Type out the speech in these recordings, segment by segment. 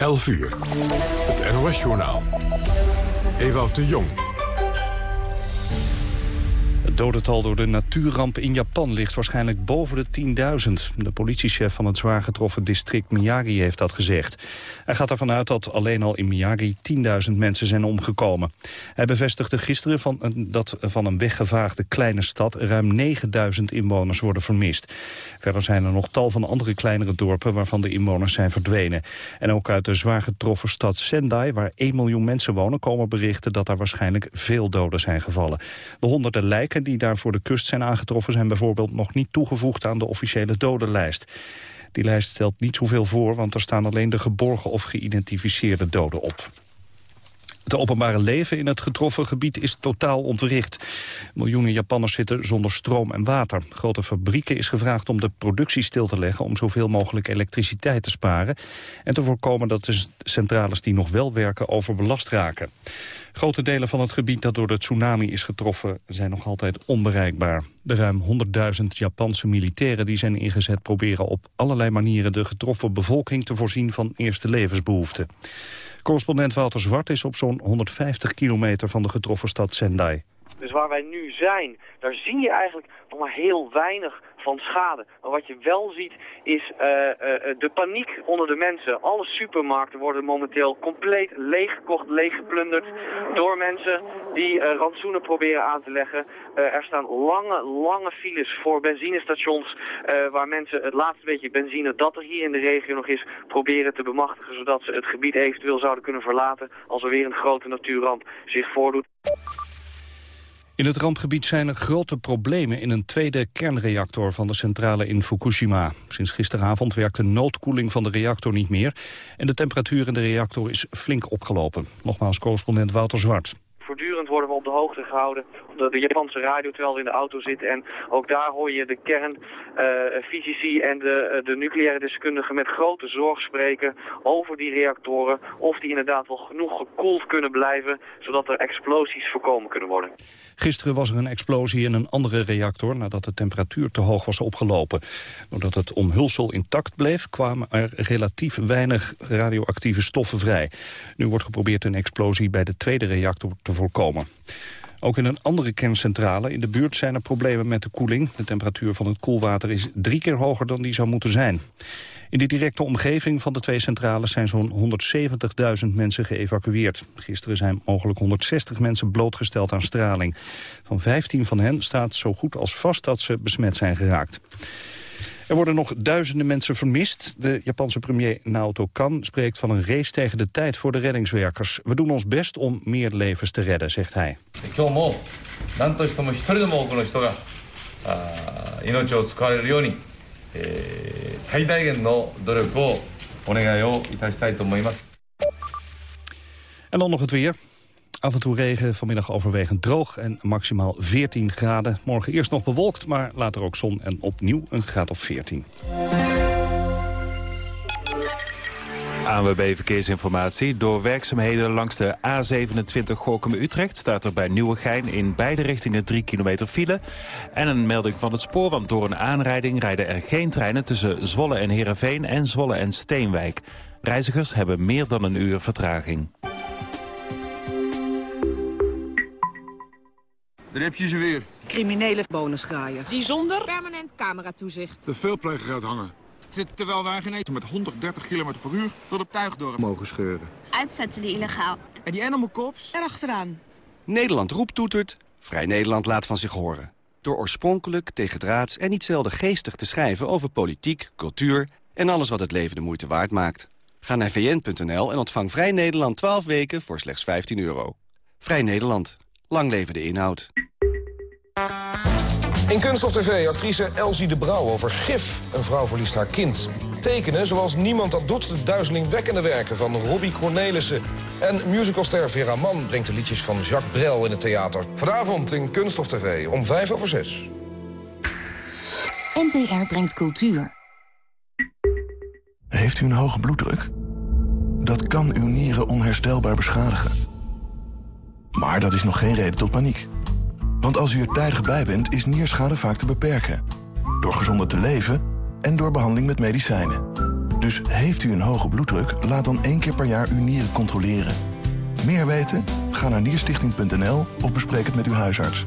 11 uur. Het NOS-journaal. Ewout de Jong. Dodental door de natuurramp in Japan ligt waarschijnlijk boven de 10.000. De politiechef van het zwaar getroffen district Miyagi heeft dat gezegd. Hij gaat ervan uit dat alleen al in Miyagi 10.000 mensen zijn omgekomen. Hij bevestigde gisteren van een, dat van een weggevaagde kleine stad... ruim 9.000 inwoners worden vermist. Verder zijn er nog tal van andere kleinere dorpen... waarvan de inwoners zijn verdwenen. En ook uit de zwaar getroffen stad Sendai... waar 1 miljoen mensen wonen, komen berichten... dat er waarschijnlijk veel doden zijn gevallen. De honderden lijken die daar voor de kust zijn aangetroffen... zijn bijvoorbeeld nog niet toegevoegd aan de officiële dodenlijst. Die lijst stelt niet zoveel voor, want er staan alleen de geborgen of geïdentificeerde doden op. Het openbare leven in het getroffen gebied is totaal ontwricht. Miljoenen Japanners zitten zonder stroom en water. Grote fabrieken is gevraagd om de productie stil te leggen... om zoveel mogelijk elektriciteit te sparen... en te voorkomen dat de centrales die nog wel werken overbelast raken. Grote delen van het gebied dat door de tsunami is getroffen... zijn nog altijd onbereikbaar. De ruim 100.000 Japanse militairen die zijn ingezet... proberen op allerlei manieren de getroffen bevolking... te voorzien van eerste levensbehoeften. Correspondent Wouter Zwart is op zo'n 150 kilometer van de getroffen stad Sendai. Dus waar wij nu zijn, daar zie je eigenlijk nog maar heel weinig van schade. Maar wat je wel ziet is uh, uh, de paniek onder de mensen. Alle supermarkten worden momenteel compleet leeggekocht, leeggeplunderd door mensen die rantsoenen proberen aan te leggen. er staan lange, lange files voor benzinestations waar mensen het laatste beetje benzine dat er hier in de regio nog is proberen te bemachtigen zodat ze het gebied eventueel zouden kunnen verlaten als er weer een grote natuurramp zich voordoet. In het rampgebied zijn er grote problemen in een tweede kernreactor van de centrale in Fukushima. Sinds gisteravond werkt de noodkoeling van de reactor niet meer en de temperatuur in de reactor is flink opgelopen. Nogmaals correspondent Wouter Zwart. Voortdurend worden we op de hoogte gehouden op de Japanse radio terwijl in de auto zitten. En ook daar hoor je de kernfysici uh, en de, uh, de nucleaire deskundigen met grote zorg spreken over die reactoren. Of die inderdaad wel genoeg gekoeld kunnen blijven, zodat er explosies voorkomen kunnen worden. Gisteren was er een explosie in een andere reactor nadat de temperatuur te hoog was opgelopen. Doordat het omhulsel intact bleef, kwamen er relatief weinig radioactieve stoffen vrij. Nu wordt geprobeerd een explosie bij de tweede reactor te voorkomen. Ook in een andere kerncentrale in de buurt zijn er problemen met de koeling. De temperatuur van het koelwater is drie keer hoger dan die zou moeten zijn. In de directe omgeving van de twee centrales zijn zo'n 170.000 mensen geëvacueerd. Gisteren zijn mogelijk 160 mensen blootgesteld aan straling. Van 15 van hen staat zo goed als vast dat ze besmet zijn geraakt. Er worden nog duizenden mensen vermist. De Japanse premier Naoto Kan spreekt van een race tegen de tijd voor de reddingswerkers. We doen ons best om meer levens te redden, zegt hij. En dan nog het weer. Af en toe regen, vanmiddag overwegend droog en maximaal 14 graden. Morgen eerst nog bewolkt, maar later ook zon en opnieuw een graad of 14. ANWB Verkeersinformatie. Door werkzaamheden langs de A27 Gorkum-Utrecht... staat er bij Nieuwegein in beide richtingen 3 kilometer file. En een melding van het spoor, want door een aanrijding... rijden er geen treinen tussen Zwolle en Heerenveen en Zwolle en Steenwijk. Reizigers hebben meer dan een uur vertraging. Daar heb je ze weer. Criminele bonusgraaiers. Die zonder permanent cameratoezicht. De veelpleger gaat hangen. Terwijl wij met 130 km per uur door de tuigdorp mogen scheuren. Uitzetten die illegaal. En die animal cops? Erachteraan. Nederland roept toetert. Vrij Nederland laat van zich horen. Door oorspronkelijk, tegendraads en niet zelden geestig te schrijven over politiek, cultuur en alles wat het leven de moeite waard maakt. Ga naar vn.nl en ontvang Vrij Nederland 12 weken voor slechts 15 euro. Vrij Nederland. Lang leven de inhoud. In Kunststof TV actrice Elsie de Brouw over gif. Een vrouw verliest haar kind. Tekenen zoals niemand dat doet. De duizelingwekkende werken van Robbie Cornelissen. En musicalster Vera Mann brengt de liedjes van Jacques Brel in het theater. Vanavond in Kunststof TV om vijf over zes. NTR brengt cultuur. Heeft u een hoge bloeddruk? Dat kan uw nieren onherstelbaar beschadigen. Maar dat is nog geen reden tot paniek. Want als u er tijdig bij bent, is nierschade vaak te beperken. Door gezonder te leven en door behandeling met medicijnen. Dus heeft u een hoge bloeddruk, laat dan één keer per jaar uw nieren controleren. Meer weten? Ga naar nierstichting.nl of bespreek het met uw huisarts.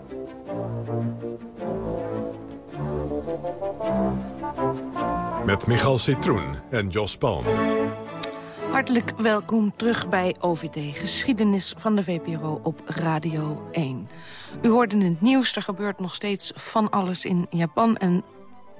Met Michal Citroen en Jos Palm. Hartelijk welkom terug bij OVT, geschiedenis van de VPRO op Radio 1. U hoorde het nieuws, er gebeurt nog steeds van alles in Japan... en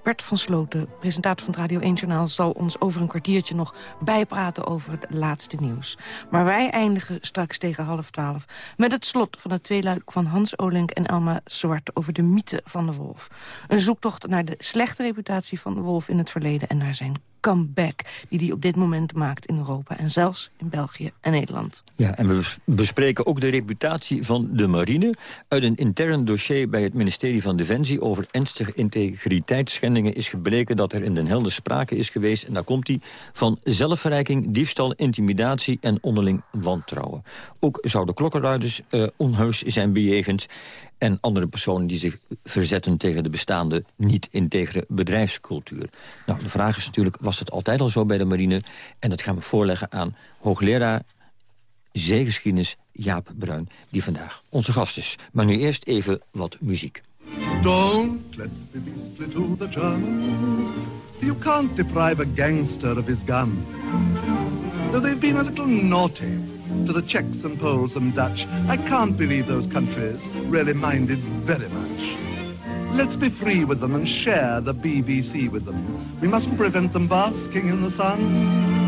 Bert van Sloten, presentator van het Radio 1-journaal... zal ons over een kwartiertje nog bijpraten over het laatste nieuws. Maar wij eindigen straks tegen half twaalf... met het slot van het tweeluik van Hans Olenk en Elma Zwart... over de mythe van de wolf. Een zoektocht naar de slechte reputatie van de wolf in het verleden... en naar zijn comeback die hij op dit moment maakt in Europa... en zelfs in België en Nederland. Ja, en we bespreken ook de reputatie van de marine. Uit een intern dossier bij het ministerie van Defensie... over ernstige integriteitsschendingen is gebleken... dat er in Den Helder sprake is geweest, en daar komt hij... van zelfverrijking, diefstal, intimidatie en onderling wantrouwen. Ook zouden klokkenluiders uh, onheus zijn bejegend en andere personen die zich verzetten tegen de bestaande niet-integere bedrijfscultuur. Nou, de vraag is natuurlijk, was het altijd al zo bij de marine? En dat gaan we voorleggen aan hoogleraar zeegeschiedenis Jaap Bruin, die vandaag onze gast is. Maar nu eerst even wat muziek. Don't let me be to the Germans. You can't deprive a gangster of his gun. They've been a little naughty to the Czechs and Poles and Dutch. I can't believe those countries really minded very much. Let's be free with them and share the BBC with them. We mustn't prevent them basking in the sun.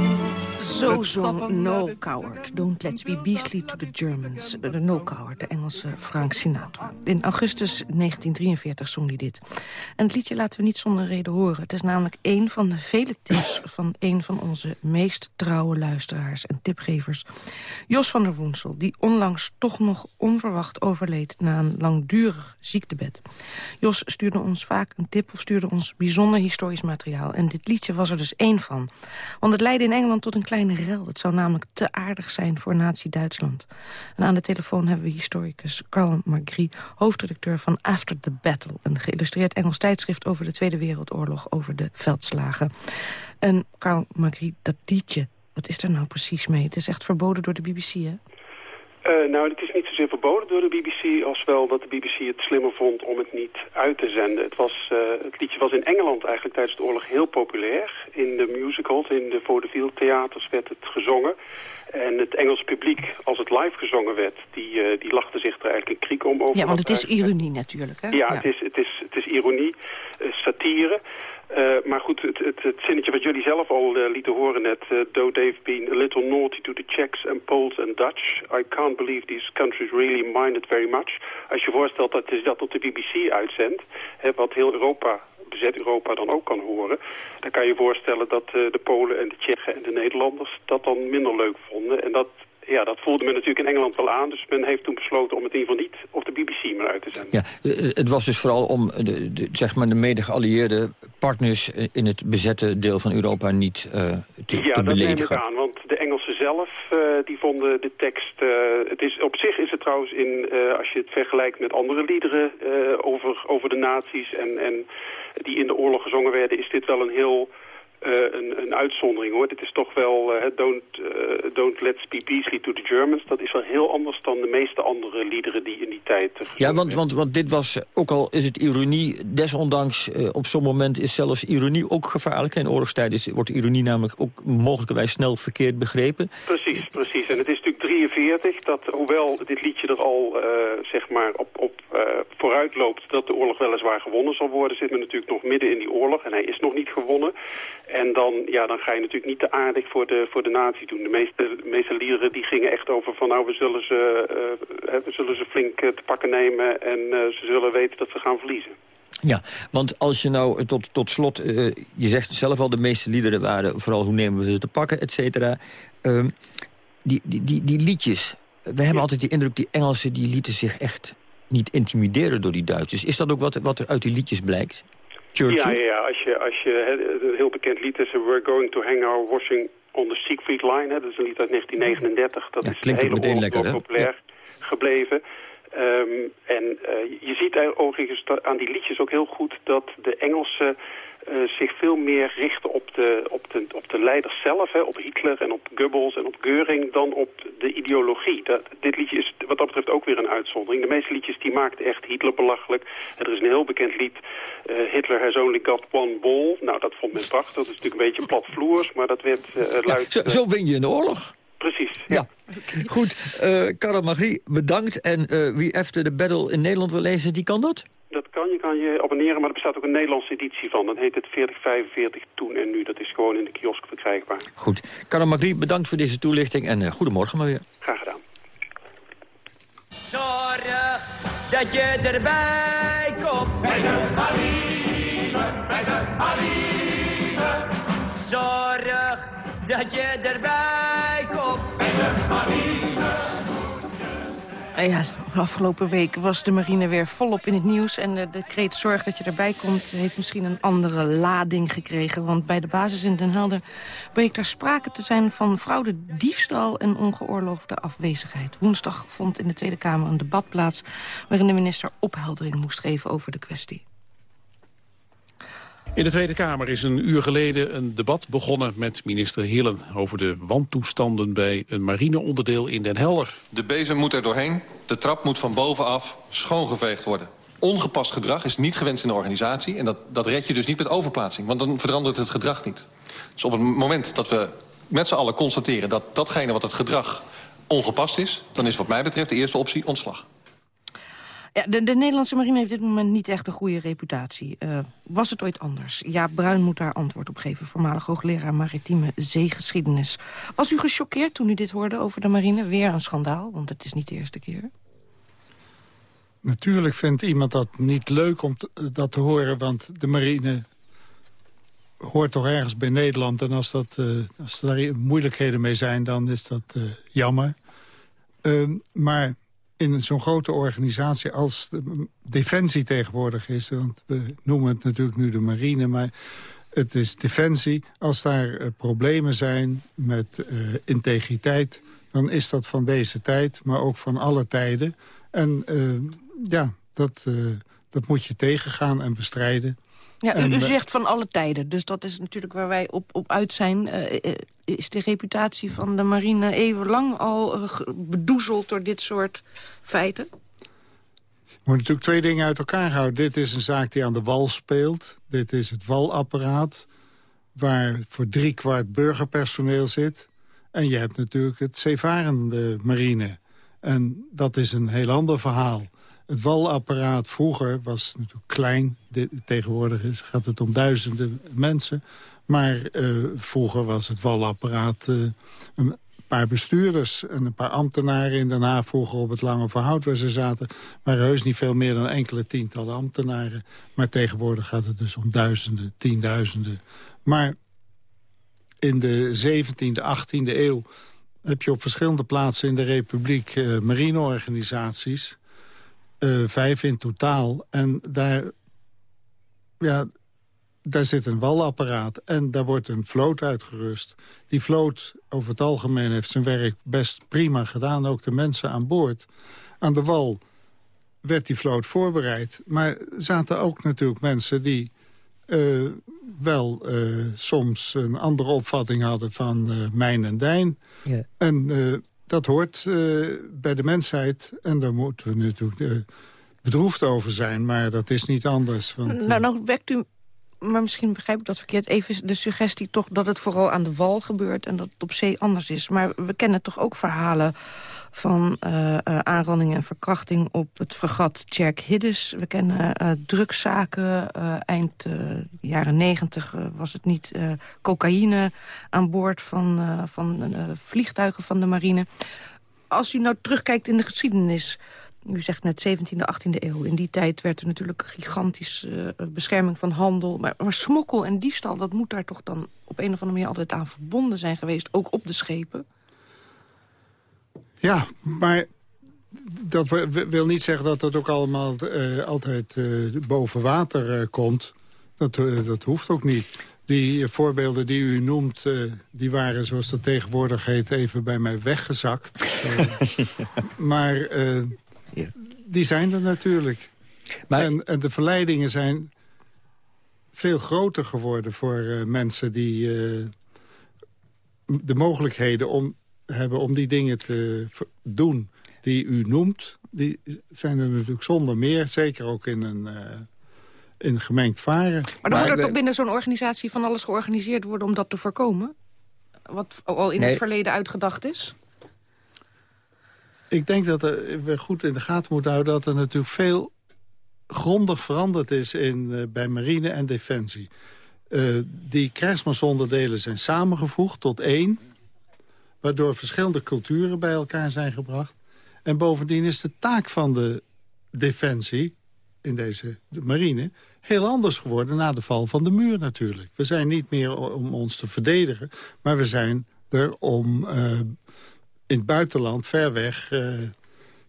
Zo zong No Coward, Don't Let's Be Beastly to the Germans. De No Coward, de Engelse Frank Sinatra. In augustus 1943 zong hij dit. En het liedje laten we niet zonder reden horen. Het is namelijk een van de vele tips van een van onze meest trouwe luisteraars en tipgevers. Jos van der Woensel, die onlangs toch nog onverwacht overleed na een langdurig ziektebed. Jos stuurde ons vaak een tip of stuurde ons bijzonder historisch materiaal. En dit liedje was er dus één van. Want het leidde in Engeland tot een rel. Het zou namelijk te aardig zijn voor nazi-Duitsland. En aan de telefoon hebben we historicus Carl Magri... hoofdredacteur van After the Battle... een geïllustreerd Engels tijdschrift over de Tweede Wereldoorlog... over de veldslagen. En Carl Magri, dat liedje, wat is er nou precies mee? Het is echt verboden door de BBC, hè? Uh, nou, het is niet zozeer verboden door de BBC... als wel dat de BBC het slimmer vond om het niet uit te zenden. Het, was, uh, het liedje was in Engeland eigenlijk tijdens de oorlog heel populair. In de musicals, in de vaudeville theaters werd het gezongen. En het Engels publiek, als het live gezongen werd... die, uh, die lachte zich er eigenlijk een kriek om over. Ja, want het is ironie natuurlijk, hè? Ja, ja, Het, is, het, is, het is ironie, satire... Uh, maar goed, het, het, het, zinnetje wat jullie zelf al uh, lieten horen net... Uh, though they've been a little naughty to the Czechs and Poles and Dutch... I can't believe these countries really minded very much. Als je voorstelt dat is dat op de BBC uitzendt... Hè, wat heel Europa, bezet Europa dan ook kan horen... dan kan je voorstellen dat de Polen en de Tsjechen en de Nederlanders... dat dan minder leuk vonden. En dat ja, dat voelde men natuurlijk in Engeland wel aan. Dus men heeft toen besloten om het in ieder geval niet op de BBC meer uit te zenden. Ja, eh, het was dus vooral om de, de zeg maar de mede-geallieerde partners in het bezette deel van Europa niet uh, te, ja, te beledigen. Ja, dat neem ik aan, want de Engelsen zelf, uh, die vonden de tekst... Uh, het is, op zich is het trouwens, in, als je het vergelijkt met andere liederen over, over de nazi's... En, en die in de oorlog gezongen werden, is dit wel een heel een, een, uitzondering hoor. Dit is toch wel don't, don't Let's Be Beasley to the Germans. Dat is wel heel anders dan de meeste andere liederen die in die tijd... ja, want, want, want dit was, ook al is het ironie, desondanks op zo'n moment is zelfs ironie ook gevaarlijk. In oorlogstijd is, wordt ironie namelijk ook mogelijkerwijs snel verkeerd begrepen. Precies, precies. En het is natuurlijk 43 dat, hoewel dit liedje er al zeg maar op, op vooruit loopt dat de oorlog weliswaar gewonnen zal worden, zit men natuurlijk nog midden in die oorlog en hij is nog niet gewonnen. En dan, ja, dan ga je natuurlijk niet te aardig voor de, voor de natie doen. De meeste, meeste liederen die gingen echt over van nou we zullen ze, uh, we zullen ze flink te pakken nemen en ze zullen weten dat ze gaan verliezen. Ja, want als je nou tot, tot slot, je zegt zelf al de meeste liederen waren vooral hoe nemen we ze te pakken, et cetera. Ehm, die, die, die, die liedjes, we hebben altijd die indruk, die Engelsen die lieten zich echt niet intimideren door die Duitsers. Is dat ook wat, wat er uit die liedjes blijkt? Ja, ja, als je, als je een heel bekend lied is... We're going to hang our washing on the Siegfried Line. Hè, dat is een lied uit 1939. Dat is heel heel populair gebleven. Um, en uh, je ziet overigens aan die liedjes ook heel goed dat de Engelse uh, zich veel meer richten op de, op de, op de leiders zelf, hè, op Hitler en op Goebbels en op Geuring, dan op de ideologie. Dat, dit liedje is wat dat betreft ook weer een uitzondering. De meeste liedjes die maakten echt Hitler belachelijk. En er is een heel bekend lied, uh, Hitler has only got one ball. Nou, dat vond men prachtig. Dat is natuurlijk een beetje platvloers, maar dat werd uh, luid... zo, zo win je een oorlog. Precies. Ja. Goed, Karel Magri, bedankt. En wie After the Battle in Nederland wil lezen, die kan dat? Kan, je kan je abonneren, maar er bestaat ook een Nederlandse editie van. Dan heet het 4045 toen en nu. Dat is gewoon in de kiosk verkrijgbaar. Goed. Karel Magri, bedankt voor deze toelichting en uh, goedemorgen maar weer. Graag gedaan. Zorg dat je erbij komt. Bij de marine, bij de marine. Zorg dat je erbij komt. Bij de marine. Ja, afgelopen week was de marine weer volop in het nieuws. En de, de kreet zorg dat je erbij komt heeft misschien een andere lading gekregen. Want bij de basis in Den Helder bleek er sprake te zijn van fraude, diefstal en ongeoorloofde afwezigheid. Woensdag vond in de Tweede Kamer een debat plaats... waarin de minister opheldering moest geven over de kwestie. In de Tweede Kamer is een uur geleden een debat begonnen met minister Hillen... over de wantoestanden bij een marineonderdeel in Den Helder. De bezem moet er doorheen, de trap moet van bovenaf schoongeveegd worden. Ongepast gedrag is niet gewenst in de organisatie... en dat, dat red je dus niet met overplaatsing, want dan verandert het gedrag niet. Dus op het moment dat we met z'n allen constateren... dat datgene wat het gedrag ongepast is... dan is wat mij betreft de eerste optie ontslag. De, de, Nederlandse marine heeft dit moment niet echt een goede reputatie. Uh, was het ooit anders? Ja, Bruin moet daar antwoord op geven. Voormalig hoogleraar maritieme zeegeschiedenis. Was u gechoqueerd toen u dit hoorde over de marine? Weer een schandaal, want het is niet de eerste keer. Natuurlijk vindt iemand dat niet leuk om dat te horen... want de marine hoort toch ergens bij Nederland. En als, dat, uh, als er daar moeilijkheden mee zijn, dan is dat jammer. Ehm, maar in zo'n grote organisatie als de Defensie tegenwoordig is... want we noemen het natuurlijk nu de marine, maar het is Defensie... als daar uh, problemen zijn met uh, integriteit... dan is dat van deze tijd, maar ook van alle tijden. En uh, ja, dat, dat moet je tegengaan en bestrijden. Ja, u, u, zegt van alle tijden, dus dat is natuurlijk waar wij op, op uit zijn. Uh, is de reputatie van de marine eeuwenlang al uh, bedoezeld door dit soort feiten? Je moet natuurlijk twee dingen uit elkaar houden. Dit is een zaak die aan de wal speelt. Dit is het walapparaat, waar voor driekwart burgerpersoneel zit. En je hebt natuurlijk het zeevarende marine. En dat is een heel ander verhaal. Het walapparaat vroeger was natuurlijk klein. tegenwoordig gaat het om duizenden mensen. Maar uh, vroeger was het walapparaat uh, een paar bestuurders... en een paar ambtenaren in Haag vroeger op het Lange Verhoud waar ze zaten... maar heus niet veel meer dan enkele tientallen ambtenaren. Maar tegenwoordig gaat het dus om duizenden, tienduizenden. Maar in de 17e, 18e eeuw heb je op verschillende plaatsen in de Republiek uh, marineorganisaties uh, vijf in totaal. En daar, ja, daar zit een walapparaat en daar wordt een vloot uitgerust. Die vloot over het algemeen heeft zijn werk best prima gedaan. Ook de mensen aan boord. Aan de wal werd die vloot voorbereid. Maar zaten ook natuurlijk mensen die eh, wel eh, soms een andere opvatting hadden van mijn en dijn. Ja. En dat hoort bij de mensheid. En daar moeten we natuurlijk bedroefd over zijn. Maar dat is niet anders. Want, nou, nou wekt u maar misschien begrijp ik dat verkeerd... even de suggestie toch dat het vooral aan de wal gebeurt... en dat het op zee anders is. Maar we kennen toch ook verhalen van uh, uh, aanranding en verkrachting... op het fregat Tjerk Hiddes. We kennen uh, drugszaken. eind jaren negentig was het niet cocaïne aan boord van, van vliegtuigen van de marine. Als u nou terugkijkt in de geschiedenis u zegt net 17e, 18e eeuw. In die tijd werd er natuurlijk gigantisch uh, bescherming van handel. Maar, maar, smokkel en diefstal, dat moet daar toch dan op een of andere manier altijd aan verbonden zijn geweest. Ook op de schepen. Ja, maar dat wil niet zeggen dat dat ook allemaal uh, altijd uh, boven water komt. Dat, dat hoeft ook niet. Die voorbeelden die u noemt, die waren, zoals dat tegenwoordig heet... even bij mij weggezakt. maar die zijn er natuurlijk. Maar... En, en, de verleidingen zijn veel groter geworden voor uh, mensen die uh, de mogelijkheden om, hebben om die dingen te doen die u noemt. Die zijn er natuurlijk zonder meer, zeker ook in een... Uh, in gemengd varen. Maar dan moet er toch binnen zo'n organisatie van alles georganiseerd worden om dat te voorkomen? Wat al in het verleden uitgedacht is? Ik denk dat we goed in de gaten moeten houden... dat er natuurlijk veel grondig veranderd is in, uh, bij marine en defensie. Uh, die krijgsmansonderdelen zijn samengevoegd tot één... waardoor verschillende culturen bij elkaar zijn gebracht. En bovendien is de taak van de defensie, in deze de marine... heel anders geworden na de val van de muur natuurlijk. We zijn niet meer om ons te verdedigen, maar we zijn er om... Uh, in het buitenland ver weg uh,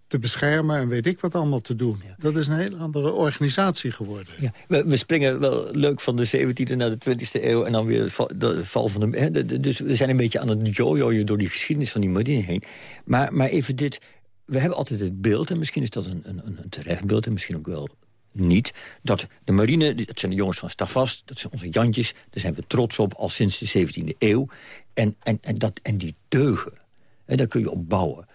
te beschermen en weet ik wat allemaal te doen. Dat is een hele andere organisatie geworden. Ja. We, we, springen wel leuk van de 17e naar de 20e eeuw... en dan weer de val van de... Hè, dus we zijn een beetje aan het jojoen door die geschiedenis van die marine heen. Maar, maar even dit... We hebben altijd het beeld, en misschien is dat een, een, een terecht beeld... en misschien ook wel niet, dat de marine, dat zijn de jongens van Stavast... dat zijn onze Jantjes, daar zijn we trots op al sinds de 17e eeuw. En, en, en, dat, en die deugen. En daar kun je op bouwen.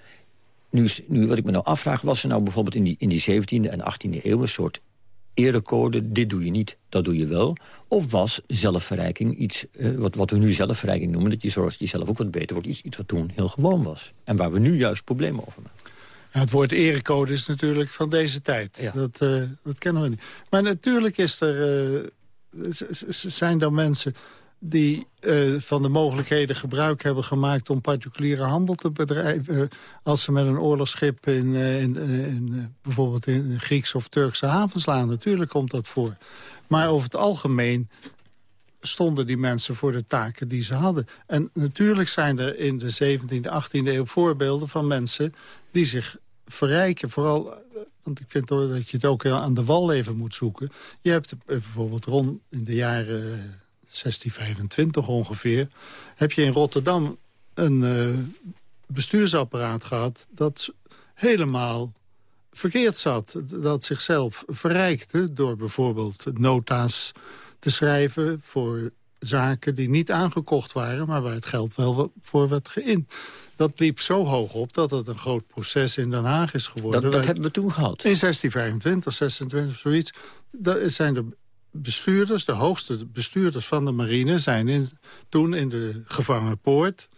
Nu, nu, wat ik me nou afvraag, was er nou bijvoorbeeld in die, in die 17e en 18e eeuw... een soort erecode, dit doe je niet, dat doe je wel. Of was zelfverrijking iets, eh, wat, wat we nu zelfverrijking noemen... dat je zorgt dat je zelf ook wat beter wordt, iets, iets wat toen heel gewoon was. En waar we nu juist problemen over maken. Ja, het woord erecode is natuurlijk van deze tijd. Dat, uh, dat kennen we niet. Maar natuurlijk is er, uh, zijn er mensen die uh, van de mogelijkheden gebruik hebben gemaakt... om particuliere handel te bedrijven. Uh, als ze met een oorlogsschip in, uh, in, in bijvoorbeeld in Griekse of Turkse havens slaan. Natuurlijk komt dat voor. Maar over het algemeen stonden die mensen voor de taken die ze hadden. En natuurlijk zijn er in de 17e, 18e eeuw voorbeelden van mensen... die zich verrijken, vooral want ik vind dat je het ook aan de wal even moet zoeken. Je hebt bijvoorbeeld rond in de jaren 1625 ongeveer... heb je in Rotterdam een uh, bestuursapparaat gehad... dat helemaal verkeerd zat. Dat zichzelf verrijkte door bijvoorbeeld nota's te schrijven... voor zaken die niet aangekocht waren... maar waar het geld wel voor werd geïnd. Dat liep zo hoog op dat het een groot proces in Den Haag is geworden. Dat, dat hebben we toen gehad? In 1625, 26, zoiets. Dat zijn er bestuurders, de hoogste bestuurders van de marine... zijn in, toen in de gevangenpoort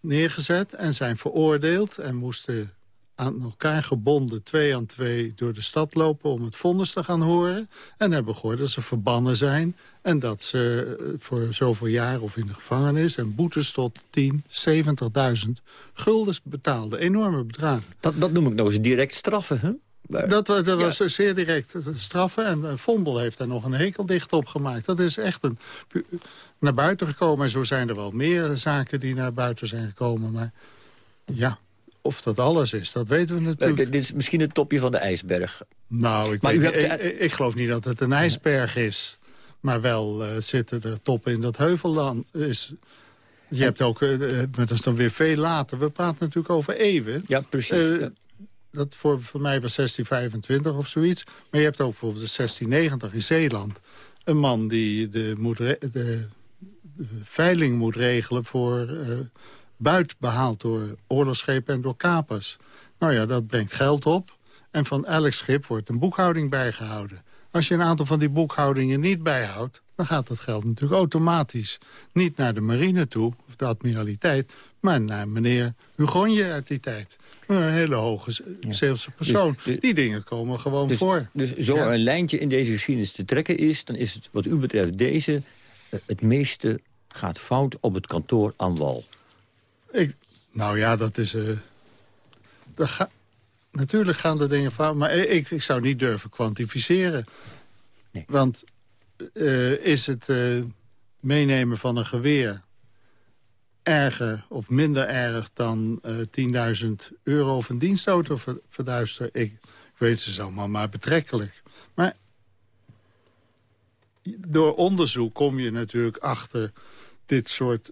neergezet en zijn veroordeeld... en moesten aan elkaar gebonden, twee aan twee, door de stad lopen... om het vonnis te gaan horen. En hebben gehoord dat ze verbannen zijn... en dat ze eh, voor zoveel jaar of in de gevangenis... en boetes tot 10, 70.000 guldens betaalden. Enorme bedragen. Dat, dat noem ik nou eens direct straffen, hè? Dat, dat was zeer direct straffen. En eh, Vondel heeft daar nog een hekeldicht op gemaakt. Dat is echt een, naar buiten gekomen. En zo zijn er wel meer zaken die naar buiten zijn gekomen. Maar ja, of dat alles is, dat weten we natuurlijk. dit is misschien het topje van de ijsberg. Nou, ik, weet, ik, geloof niet dat het een ijsberg is. Maar wel uh, zitten er toppen in dat heuvelland. Is, je hebt ook, uh, maar dat is dan weer veel later. We praten natuurlijk over eeuwen. Ja, precies. ja dat voor, voor mij was 1625 of zoiets. Maar je hebt ook bijvoorbeeld de 1690 in Zeeland. een man die de, de, de, veiling moet regelen voor uh, buit behaald door oorlogsschepen en door kapers. Nou ja, dat brengt geld op. En van elk schip wordt een boekhouding bijgehouden. Als je een aantal van die boekhoudingen niet bijhoudt... dan gaat dat geld natuurlijk automatisch niet naar de marine toe... of de admiraliteit, maar naar meneer Hugonje uit die tijd. Een hele hoge Zeelse persoon. Dus die dingen komen gewoon dus, voor. Dus zo een lijntje in deze geschiedenis te trekken is... dan is het wat u betreft deze... Eh, het meeste gaat fout op het kantoor aan wal. Ik, nou ja, dat is... Uh, natuurlijk gaan de dingen fout, maar ik, ik zou niet durven kwantificeren. Nee. Want uh, is het uh, meenemen van een geweer erger of minder erg dan uh, 10.000 euro of een dienstauto verduisteren? Ik, ik weet ze allemaal maar betrekkelijk. Maar door onderzoek kom je natuurlijk achter dit soort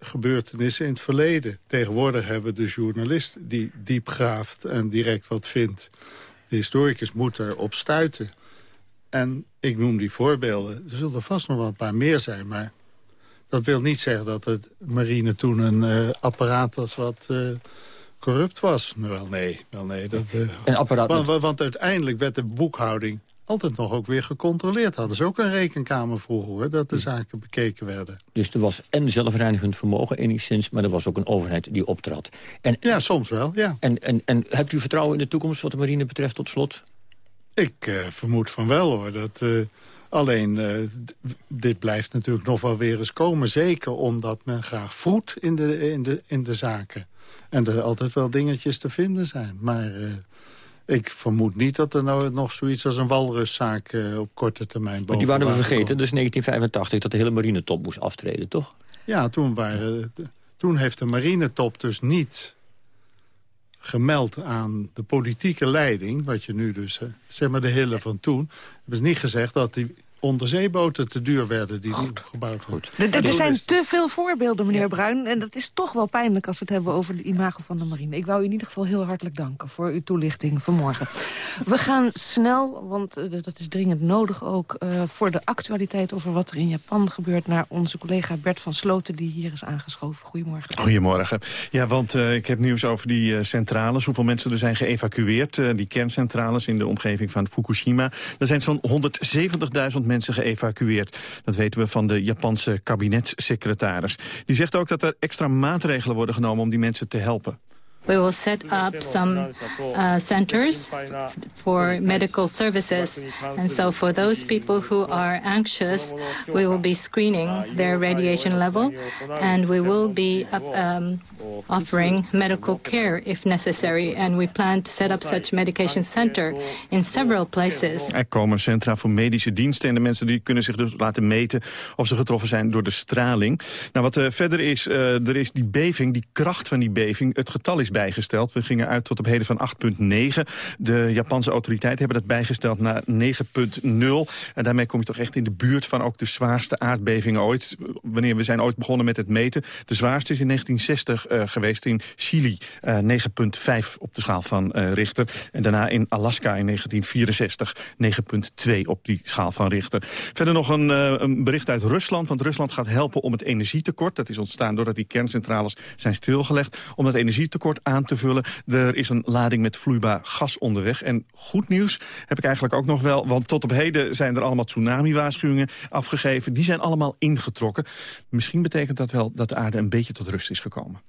gebeurtenissen in het verleden. Tegenwoordig hebben we de journalist die diep graaft en direct wat vindt. De historicus moet erop stuiten. En ik noem die voorbeelden. Er zullen vast nog wel een paar meer zijn, maar... dat wil niet zeggen dat het marine toen een uh, apparaat was wat... Uh, corrupt was. Wel nee, wel nee. Dat, uh, een apparaat want, want, uiteindelijk werd de boekhouding altijd nog ook weer gecontroleerd. Hadden ze ook een rekenkamer vroeger, hoor, dat de zaken bekeken werden. Dus er was en zelfreinigend vermogen enigszins... maar er was ook een overheid die optrad. En, ja, soms wel, ja. En, en, en hebt u vertrouwen in de toekomst wat de marine betreft tot slot? Ik uh, vermoed van wel, hoor. Dat, uh, alleen, uh, dit blijft natuurlijk nog wel weer eens komen. Zeker omdat men graag voedt in de, in de, in de zaken. En er altijd wel dingetjes te vinden zijn. Maar ik vermoed niet dat er nou nog zoiets als een walruszaak op korte termijn Maar die waren we vergeten, dus 1985, dat de hele marinetop moest aftreden, toch? Ja, toen, waren, toen heeft de marinetop dus niet gemeld aan de politieke leiding... wat je nu dus, zeg maar de hele van toen... hebben ze niet gezegd dat die onderzeeboten te duur werden die goed. gebouwd werden. Er zijn te veel voorbeelden, meneer Bruin. En dat is toch wel pijnlijk als we het hebben over de imago van de marine. Ik wou u in ieder geval heel hartelijk danken voor uw toelichting vanmorgen. We gaan snel, want uh, dat is dringend nodig ook... Uh, voor de actualiteit over wat er in Japan gebeurt... naar onze collega Bert van Sloten, die hier is aangeschoven. Goedemorgen. Goedemorgen. Ja, want uh, ik heb nieuws over die centrales. Hoeveel mensen er zijn geëvacueerd. die kerncentrales in de omgeving van Fukushima. Er zijn zo'n 170.000 mensen geëvacueerd. Dat weten we van de Japanse kabinetssecretaris. Die zegt ook dat er extra maatregelen worden genomen om die mensen te helpen. We will set up some uh, centers for medical services. And so for those people who are anxious, we will be screening their radiation level and we will be um, offering medical care if necessary. And we plan to set up such medication center in several places. Er komen centra voor medische diensten en de mensen die kunnen zich dus laten meten of ze getroffen zijn door de straling. Nou, wat uh, verder is, uh, er is die beving, die kracht van die beving, het getal is bijgesteld. We gingen uit tot op heden van 8,9. De Japanse autoriteiten hebben dat bijgesteld naar 9,0. En daarmee kom je toch echt in de buurt van ook de zwaarste aardbevingen ooit. Wanneer we zijn ooit begonnen met het meten. De zwaarste is in 1960 uh, geweest in Chili. Uh, 9,5 op de schaal van uh, Richter. En daarna in Alaska in 1964 9,2 op die schaal van Richter. Verder nog een, een bericht uit Rusland. Want Rusland gaat helpen om het energietekort. Dat is ontstaan doordat die kerncentrales zijn stilgelegd. Om dat energietekort aan te vullen. Er is een lading met vloeibaar gas onderweg. En goed nieuws heb ik eigenlijk ook nog wel. Want tot op heden zijn er allemaal tsunami-waarschuwingen afgegeven. Die zijn allemaal ingetrokken. Misschien betekent dat wel dat de aarde een beetje tot rust is gekomen.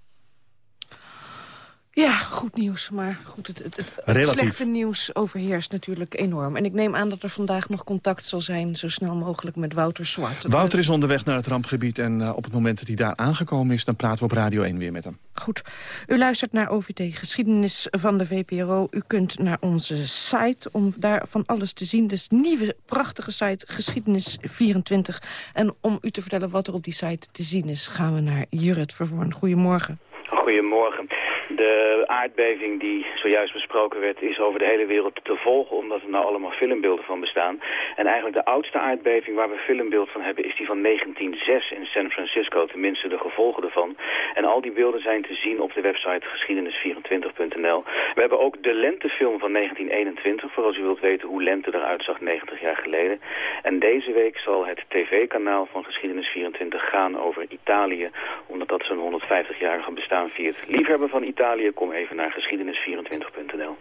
Ja, goed nieuws. Maar goed, het, het, het slechte nieuws overheerst natuurlijk enorm. En ik neem aan dat er vandaag nog contact zal zijn... zo snel mogelijk met Wouter Zwart. Wouter is onderweg naar het rampgebied. En uh, op het moment dat hij daar aangekomen is... dan praten we op Radio 1 weer met hem. Goed. U luistert naar OVT Geschiedenis van de VPRO. U kunt naar onze site om daar van alles te zien. Dus nieuwe, prachtige site, Geschiedenis24. En om u te vertellen wat er op die site te zien is... gaan we naar Jurrit Vervoorn. Goedemorgen. Goedemorgen. De aardbeving die zojuist besproken werd is over de hele wereld te volgen omdat er nou allemaal filmbeelden van bestaan. En eigenlijk de oudste aardbeving waar we filmbeeld van hebben is die van 1906 in San Francisco, tenminste de gevolgen ervan. En al die beelden zijn te zien op de website geschiedenis24.nl. We hebben ook de lentefilm van 1921, voor als u wilt weten hoe lente eruit zag 90 jaar geleden. En deze week zal het tv-kanaal van Geschiedenis24 gaan over Italië, omdat dat zo'n 150-jarige bestaan viert. Liefhebber van Italië, kom even naar geschiedenis24.nl.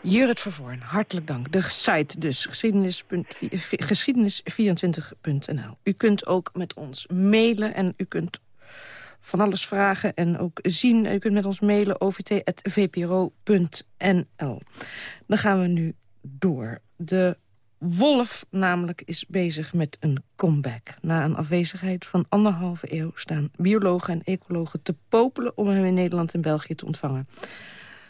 Jurrit Vervoorn, hartelijk dank. De site dus, geschiedenis24.nl. U kunt ook met ons mailen en u kunt van alles vragen en ook zien. U kunt met ons mailen ovt.vpro.nl. Dan gaan we nu door. De Wolf namelijk is bezig met een comeback. Na een afwezigheid van anderhalve eeuw staan biologen en ecologen te popelen... om hem in Nederland en België te ontvangen.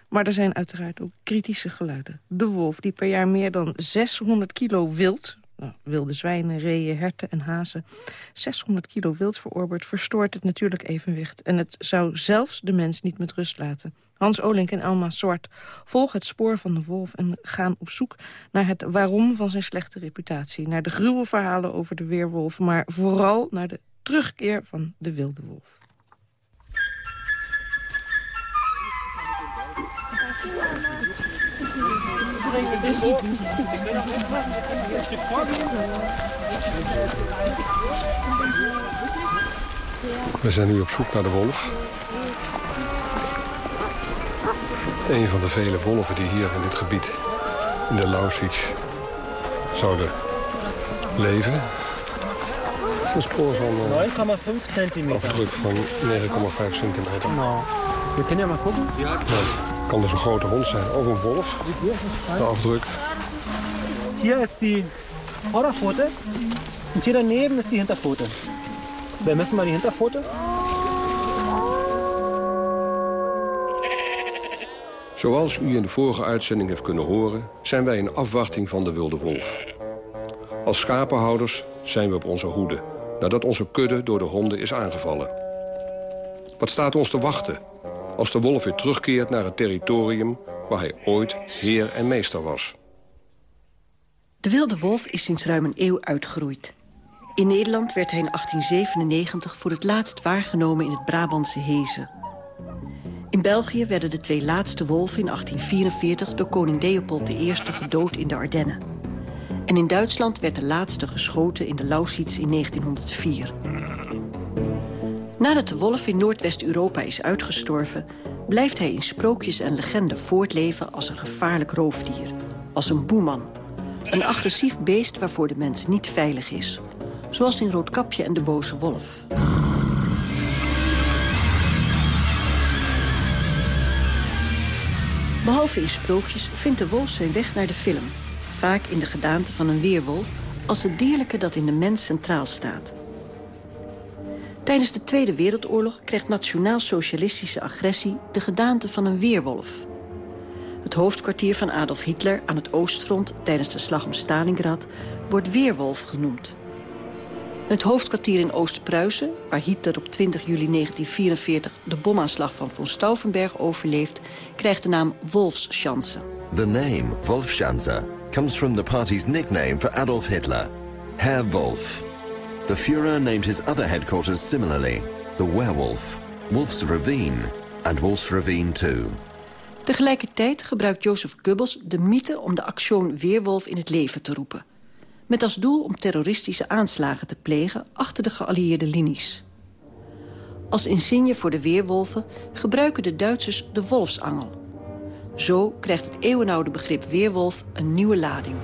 Maar er zijn uiteraard ook kritische geluiden. De wolf, die per jaar meer dan 600 kilo wild... Wilde zwijnen, reeën, herten en hazen... 600 kilo wild verorbert, verstoort het natuurlijk evenwicht. En het zou zelfs de mens niet met rust laten. Hans Olink en Elma Zwart volgen het spoor van de wolf... en gaan op zoek naar het waarom van zijn slechte reputatie. Naar de gruwelverhalen over de weerwolf... maar vooral naar de terugkeer van de wilde wolf. We zijn nu op zoek naar de wolf. Een van de vele wolven die hier in dit gebied, in de Lausitz, zouden leven. Het is een spoor van... Uh, 9,5 centimeter. Afdruk van 9,5 centimeter. Nou, we kunnen maar gucken. Ja. Kan dus een grote hond zijn of een wolf. De afdruk. Hier is die Vorderpfote und hier daneben ist die Hinterpfote. Wir messen mal die Hinterpfote. Zoals u in de vorige uitzending heeft kunnen horen... zijn wij in afwachting van de wilde wolf. Als schapenhouders zijn we op onze hoede... nadat onze kudde door de honden is aangevallen. Wat staat ons te wachten als de wolf weer terugkeert naar het territorium... waar hij ooit heer en meester was? De wilde wolf is sinds ruim een eeuw uitgeroeid. In Nederland werd hij in 1897 voor het laatst waargenomen in het Brabantse Hezen. In België werden de twee laatste wolven in 1844 door koning Leopold I gedood in de Ardennen. En in Duitsland werd de laatste geschoten in de Lausitz in 1904. Nadat de wolf in Noordwest-Europa is uitgestorven... blijft hij in sprookjes en legenden voortleven als een gevaarlijk roofdier. Als een boeman. Een agressief beest waarvoor de mens niet veilig is. Zoals in Roodkapje en de boze wolf. Behalve in sprookjes vindt de wolf zijn weg naar de film. Vaak in de gedaante van een weerwolf... als het dierlijke dat in de mens centraal staat. Tijdens de Tweede Wereldoorlog kreeg nationaal-socialistische agressie... de gedaante van een weerwolf. Het hoofdkwartier van Adolf Hitler aan het Oostfront... tijdens de slag om Stalingrad wordt Weerwolf genoemd. Het hoofdkwartier in Oost-Pruisen, waar Hitler op 20 juli 1944 de bomaanslag van von Stauffenberg overleeft, krijgt de naam Wolfschanze. The name Wolfschanze comes from the party's nickname for Adolf Hitler, Herr Wolf. The Führer named his other headquarters similarly, the Werewolf, Wolf's Ravine and Wolf's Ravine 2. Tegelijkertijd gebruikt Joseph Goebbels de mythe om de actie Weerwolf in het leven te roepen met als doel om terroristische aanslagen te plegen achter de geallieerde linies. Als insigne voor de weerwolven gebruiken de Duitsers de wolfsangel. Zo krijgt het eeuwenoude begrip weerwolf een nieuwe lading.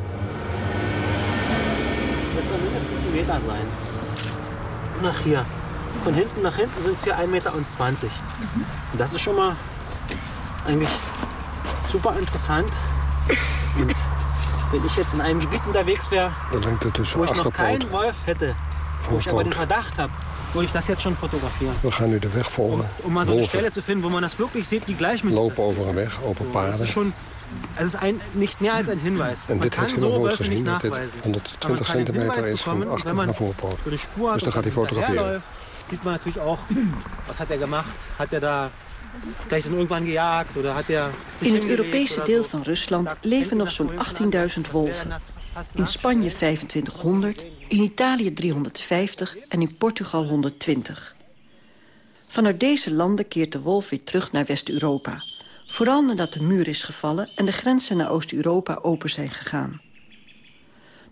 Dat zal mindestens een meter zijn. Nach hier. Van hinten nach hinten sind es hier 1,20 Meter. Und das ist schon mal eigentlich super interessant. Und wenn ich jetzt in einem Gebiet unterwegs wäre, wo ich noch keinen Wolf hätte, wo ich aber den Verdacht habe, würde ich das jetzt schon fotografieren. We gaan nu de weg volgen. Um mal so eine Stelle zu finden, wo man das wirklich sieht, die gleichmäßig Lopen over een weg, over paden. Das ist schon, es ist ein, nicht mehr als ein Hinweis. En man dit kann heeft so nog nooit Wölfe gezien, nicht dat dit nachweisen. 120 centimeter is van achter naar voren poot. So eine Spur hat Dus dan gaat hij fotograferen. Sieht man natürlich auch, was hat er gemacht? Hat er da gleich dann irgendwann gejagt oder hat er In het Europese deel so. van Rusland leven nog zo'n 18.000 wolven. In Spanje 2500, in Italië 350 en in Portugal 120. Vanuit deze landen keert de wolf weer terug naar West-Europa. Vooral nadat de muur is gevallen en de grenzen naar Oost-Europa open zijn gegaan.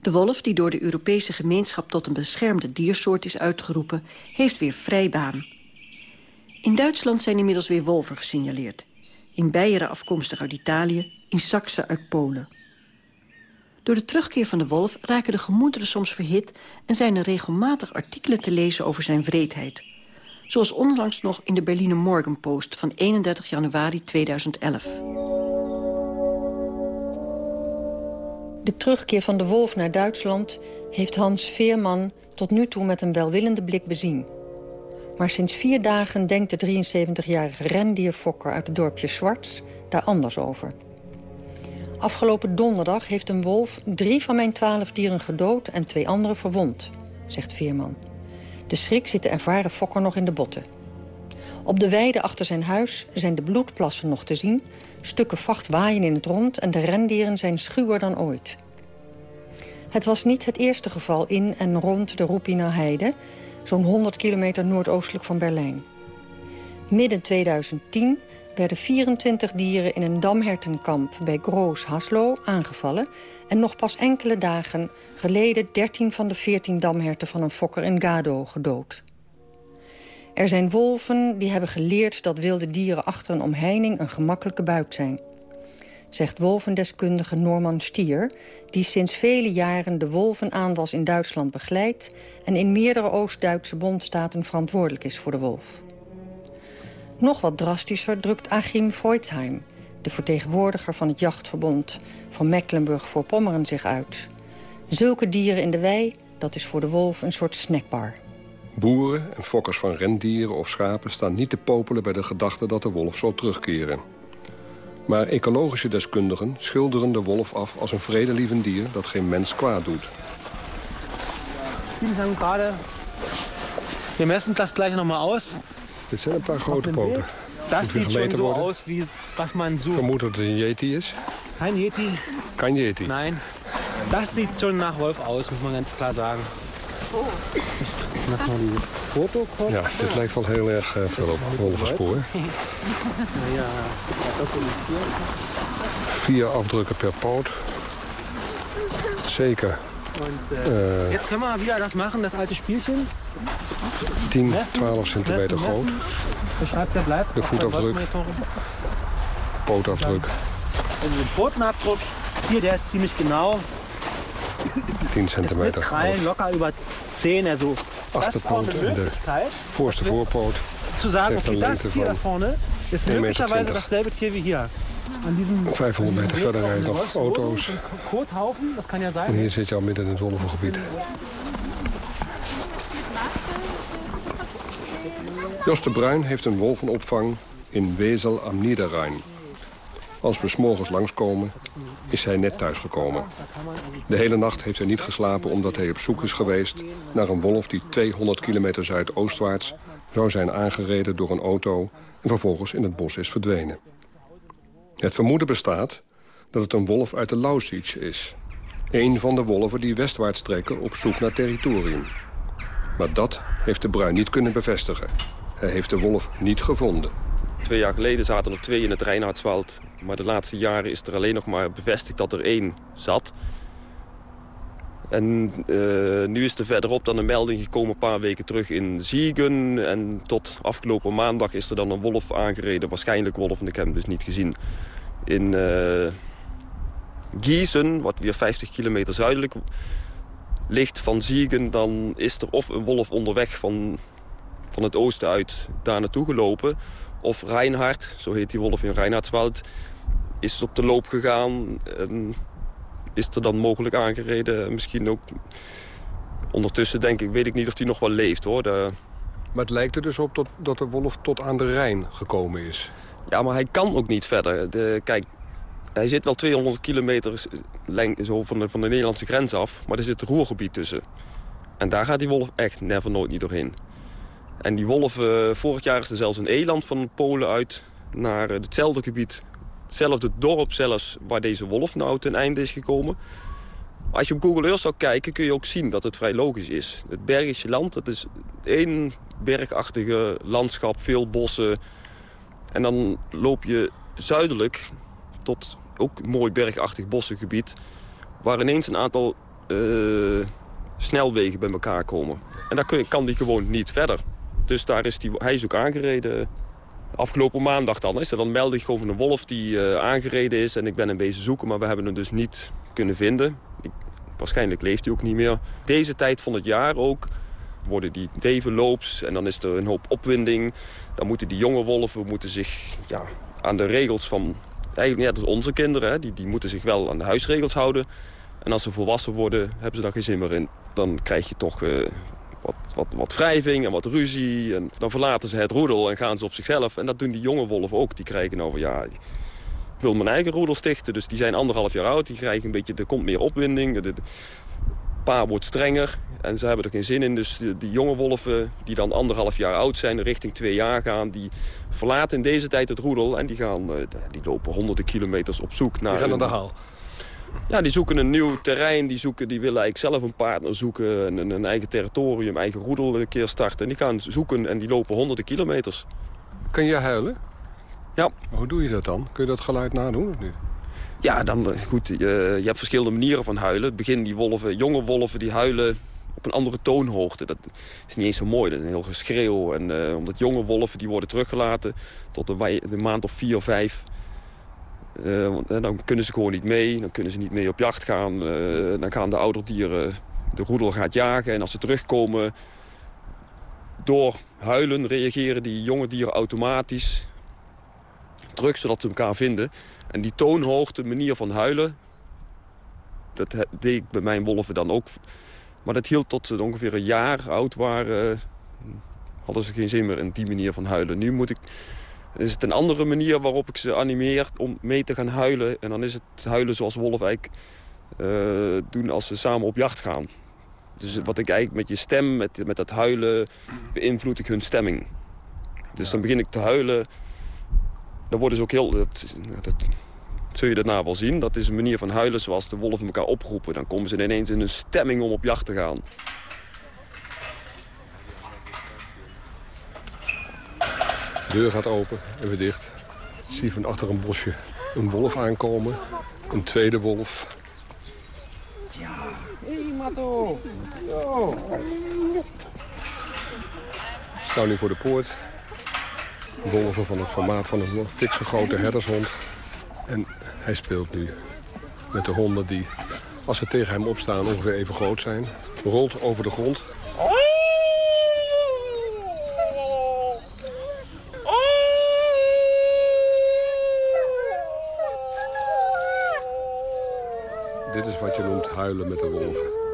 De wolf, die door de Europese gemeenschap tot een beschermde diersoort is uitgeroepen, heeft weer vrijbaan. In Duitsland zijn inmiddels weer wolven gesignaleerd. In Beieren afkomstig uit Italië, in Saxe uit Polen. Door de terugkeer van de wolf raken de gemoederen soms verhit... en zijn er regelmatig artikelen te lezen over zijn wreedheid. Zoals onlangs nog in de Berliner Morgenpost van 31 januari 2011. De terugkeer van de wolf naar Duitsland heeft Hans Veerman tot nu toe met een welwillende blik bezien. Maar sinds vier dagen denkt de 73-jarige rendierfokker uit het dorpje Zwarts daar anders over. Afgelopen donderdag heeft een wolf drie van mijn twaalf dieren gedood en twee andere verwond, zegt Veerman. De schrik zit de ervaren fokker nog in de botten. Op de weide achter zijn huis zijn de bloedplassen nog te zien... stukken vacht waaien in het rond en de rendieren zijn schuwer dan ooit. Het was niet het eerste geval in en rond de Roepiner Heide... zo'n 100 kilometer noordoostelijk van Berlijn. Midden 2010 werden 24 dieren in een damhertenkamp bij Groos-Haslo aangevallen... en nog pas enkele dagen geleden 13 van de 14 damherten van een fokker in Gado gedood. Er zijn wolven die hebben geleerd dat wilde dieren achter een omheining een gemakkelijke buit zijn. Zegt wolvendeskundige Norman Stier, die sinds vele jaren de wolvenaanwas in Duitsland begeleidt... en in meerdere Oost-Duitse bondstaten verantwoordelijk is voor de wolf. Nog wat drastischer drukt Achim Freudsheim... de vertegenwoordiger van het jachtverbond van Mecklenburg-Voorpommeren zich uit. Zulke dieren in de wei, dat is voor de wolf een soort snackbar. Boeren en fokkers van rendieren of schapen staan niet te popelen bij de gedachte dat de wolf zal terugkeren. Maar ecologische deskundigen schilderen de wolf af als een vredelievend dier dat geen mens kwaad doet. Wir messen das gleich nochmal aus. Dit zijn een paar grote poten. Sieht schon gemeten so worden. aus, wie was man sucht. Vermoed dat het een yeti is. Kein Yeti. Kan yeti. Nein. Das sieht schon nach Wolf aus, muss man ganz klar sagen. Ich mach mal die Foto. Ja, dit lijkt wel heel erg eh, veel op wolvenspoor. ja, dokumentieren. Vier afdrukken per poot. Zeker Und äh, äh, jetzt können wir wieder das machen, das alte Spielchen. 10, 12 centimeter messen, groot. Beschreibt, der bleibt. De voetafdruk, Wolfsmonitoren. pootafdruk, Also den Pfotenabdruck, hier, der ist ziemlich genau. 10 Ist mit centimeter Krallen groot. locker über 10. Also das ist auch Achterpoot eine en de Möglichkeit, voorste voorpoot zu sagen, okay, das Tier da vorne ist 1,20 möglicherweise dasselbe Tier wie hier. An diesem 500 meter verder rijden nog auto's. En hier zit je al midden in het wolvengebied. Jos de Bruin heeft een wolvenopvang in Wezel am Niederrhein. Als we 's morgens langskomen, is hij net thuisgekomen. De hele nacht heeft hij niet geslapen omdat hij op zoek is geweest... naar een wolf die 200 kilometer zuidoostwaarts zou zijn aangereden door een auto... en vervolgens in het bos is verdwenen. Het vermoeden bestaat dat het een wolf uit de Lausitz is. Een van de wolven die westwaarts trekken op zoek naar territorium. Maar dat heeft de Bruin niet kunnen bevestigen. Hij heeft de wolf niet gevonden. Twee jaar geleden zaten er twee in het Reinhardsveld. Maar de laatste jaren is er alleen nog maar bevestigd dat er één zat. En eh, nu is er verderop dan een melding gekomen een paar weken terug in Ziegen. En tot afgelopen maandag is er dan een wolf aangereden. Waarschijnlijk wolf, en ik heb hem dus niet gezien. In eh Gießen, wat weer 50 kilometer zuidelijk ligt van Ziegen... dan is er of een wolf onderweg van, van het oosten uit daar naartoe gelopen... of Reinhard, zo heet die wolf in Reinhardswald, is op de loop gegaan... is er dan mogelijk aangereden. Misschien ook ondertussen denk ik, weet ik niet of hij nog wel leeft hoor. De... Maar het lijkt er dus op dat, dat de wolf tot aan de Rijn gekomen is. Ja, maar hij kan ook niet verder. De, kijk, hij zit wel 200 kilometer zo van, de, van de Nederlandse grens af, maar er zit het roergebied tussen. En daar gaat die wolf echt never nooit niet doorheen. En die wolf, eh, vorig jaar is er zelfs een eland van Polen uit naar hetzelfde gebied, hetzelfde dorp zelfs... waar deze wolf nou ten einde is gekomen. Als je op Google Earth zou kijken, kun je ook zien dat het vrij logisch is. Het Bergische land, het is één bergachtige landschap, veel bossen. En dan loop je zuidelijk tot ook mooi bergachtig bossengebied... waar ineens een aantal uh, snelwegen bij elkaar komen. En daar kun je, kan die gewoon niet verder. Dus daar is die, hij is ook aangereden. Afgelopen maandag dan is er dan melding van een wolf die uh, aangereden is. En ik ben hem bezig zoeken, maar we hebben hem dus niet kunnen vinden. Ik, waarschijnlijk leeft hij ook niet meer. Deze tijd van het jaar ook worden die devenloops en dan is er een hoop opwinding. Dan moeten die jonge wolven moeten zich ja, aan de regels van... Eigenlijk net als onze kinderen, hè, die, die moeten zich wel aan de huisregels houden. En als ze volwassen worden, hebben ze daar geen zin meer in. Dan krijg je toch uh, wat, wat, wat wrijving en wat ruzie. En dan verlaten ze het roedel en gaan ze op zichzelf. En dat doen die jonge wolven ook. Die krijgen over, ja, ik wil mijn eigen roedel stichten. Dus die zijn anderhalf jaar oud. Die krijgen een beetje, er komt meer opwinding. De, de, pa wordt strenger en ze hebben er geen zin in. Dus die, die, jonge wolven die dan anderhalf jaar oud zijn, richting twee jaar gaan... die verlaten in deze tijd het roedel en die, gaan, uh, die lopen honderden kilometers op zoek naar... Die gaan aan de haal. Ja, die zoeken een nieuw terrein. Die, zoeken, die willen eigenlijk zelf een partner zoeken. Een, een eigen territorium, eigen roedel een keer starten. En die gaan zoeken en die lopen honderden kilometers. Kan je huilen? Ja. hoe doe je dat dan? Kun je dat geluid nadoen of niet? Ja, dan, goed, je, je hebt verschillende manieren van huilen. Het begin die wolven, jonge wolven, die huilen op een andere toonhoogte. Dat is niet eens zo mooi, dat is een heel geschreeuw. En uh, omdat jonge wolven die worden teruggelaten tot een, een maand of vier, vijf... Uh, dan kunnen ze gewoon niet mee, dan kunnen ze niet mee op jacht gaan. Uh, dan gaan de ouderdieren, de roedel gaat jagen. En als ze terugkomen, door huilen reageren die jonge dieren automatisch terug, zodat ze elkaar vinden. En die toonhoogte, manier van huilen, dat deed ik bij mijn wolven dan ook. Maar dat hield tot ze ongeveer een jaar oud waren. Hadden ze geen zin meer in die manier van huilen. Nu moet ik is het een andere manier waarop ik ze animeer om mee te gaan huilen. En dan is het huilen zoals wolven eigenlijk uh, doen als ze samen op jacht gaan. Dus wat ik eigenlijk met je stem, met, met dat huilen, beïnvloed ik hun stemming. Dus dan begin ik te huilen. Dan worden ze ook heel... Dat, dat, zul je daarna wel zien. Dat is een manier van huilen zoals de wolven elkaar oproepen. Dan komen ze ineens in een stemming om op jacht te gaan. Deur gaat open en weer dicht. Ik zie van achter een bosje een wolf aankomen. Een tweede wolf. Ja, hey Matto. Yo. Ik sta nu voor de poort. Wolven van het formaat van een fikse grote herdershond. En hij speelt nu met de honden die, als ze tegen hem opstaan, ongeveer even groot zijn. Rolt over de grond. Met de wolven.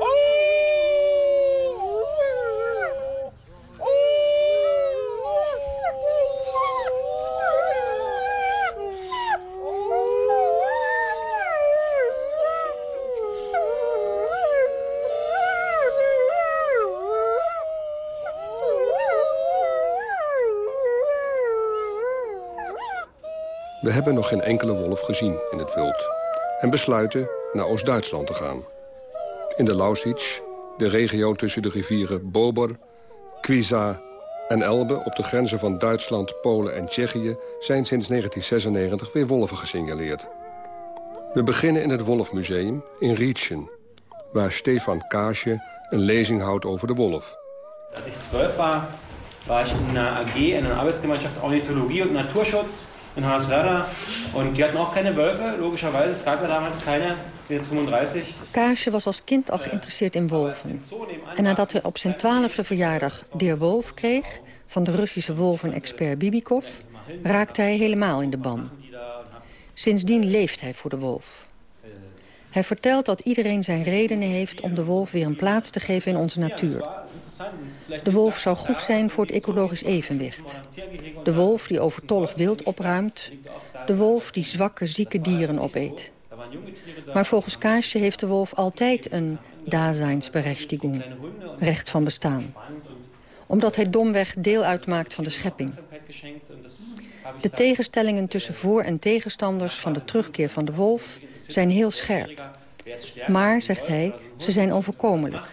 We hebben nog geen enkele wolf gezien in het wild. En besluiten naar Oost-Duitsland te gaan. In de Lausitz, de regio tussen de rivieren Bober, Kwisa en Elbe... op de grenzen van Duitsland, Polen en Tsjechië... zijn sinds 1996 weer wolven gesignaleerd. We beginnen in het Wolfmuseum in Rietschen... waar Stefan Kaasje een lezing houdt over de wolf. Als ik 12 was, was ik in een AG, in een Arbeitsgemeinschaft Ornithologie und Naturschutz in Haaswerda. Und die hatten auch keine Wölfe, logischerweise. Es gab ja damals keine, jetzt 35. Kaasje was als kind al geïnteresseerd in wolven. En nadat hij op zijn twaalfde verjaardag Deer Wolf kreeg... van de Russische wolvenexpert Bibikov... raakte hij helemaal in de ban. Sindsdien leeft hij voor de wolf. Hij vertelt dat iedereen zijn redenen heeft om de wolf weer een plaats te geven in onze natuur. De wolf zou goed zijn voor het ecologisch evenwicht. De wolf die overtollig wild opruimt. De wolf die zwakke, zieke dieren opeet. Maar volgens Kaasje heeft de wolf altijd een Daseinsberechtigung, recht van bestaan. Omdat hij domweg deel uitmaakt van de schepping. De tegenstellingen tussen voor- en tegenstanders van de terugkeer van de wolf zijn heel scherp. Maar, zegt hij, ze zijn onvoorkomelijk.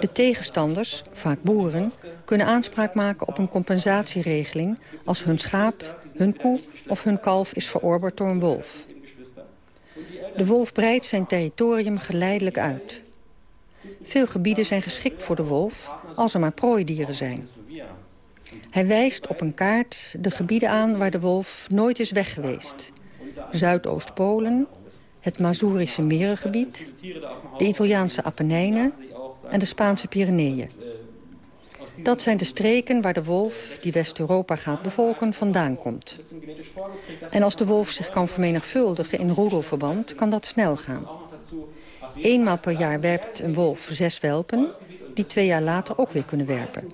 De tegenstanders, vaak boeren, kunnen aanspraak maken op een compensatieregeling... als hun schaap, hun koe of hun kalf is verorberd door een wolf. De wolf breidt zijn territorium geleidelijk uit. Veel gebieden zijn geschikt voor de wolf als er maar prooidieren zijn. Hij wijst op een kaart de gebieden aan waar de wolf nooit is weg geweest. Zuidoost-Polen, het Mazurische merengebied, de Italiaanse Apennijnen en de Spaanse Pyreneeën. Dat zijn de streken waar de wolf, die West-Europa gaat bevolken, vandaan komt. En als de wolf zich kan vermenigvuldigen in roedelverband, kan dat snel gaan. Eenmaal per jaar werpt een wolf zes welpen, die twee jaar later ook weer kunnen werpen.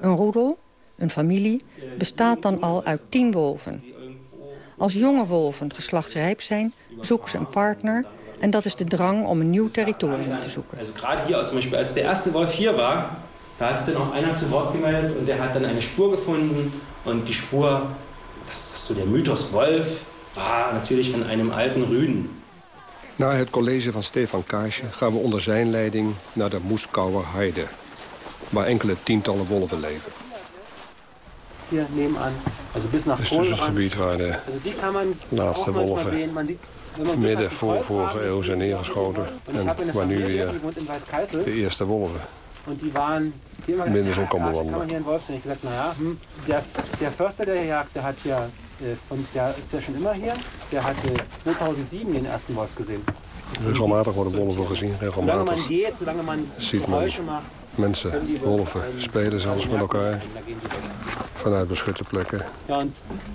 Een roedel, een familie, bestaat dan al uit tien wolven. Als jonge wolven geslachtsrijp zijn, zoeken ze een partner... en dat is de drang om een nieuw territorium te zoeken. Hier, als der erste Wolf hier war, da hat sich dann auch einer zu Wort gemeldet und der hat dann eine Spur gefunden. Und die Spur, das, das ist so der Mythos Wolf, war natürlich von einem alten Rüden. Na het college van Stefan Kaasje gaan we onder zijn leiding naar de Moeskouwer Heide... waar enkele tientallen wolven leven. Hier nebenan, also bis nach is dus het gebied waar de Also die kann man laatste wolven sehen. Man sieht, wenn man midden voor vorige eeuw zijn neergeschoten. En waar nu weer de eerste wolven Und die waren, die immer gesagt, ja, kann man hier einen Wolf sehen. Ich gesagt, naja, hm, der, der Förster, der hier jagt, der hat ja, äh, von, der ist ja schon immer hier. Der hatte 2007 den ersten Wolf gesehen. Regelmatig worden wolven gezien, Solange man regelmatig. geht, solange man Ziet man macht, mensen, wolven, spelen zelfs met elkaar vanuit beschutte plekken.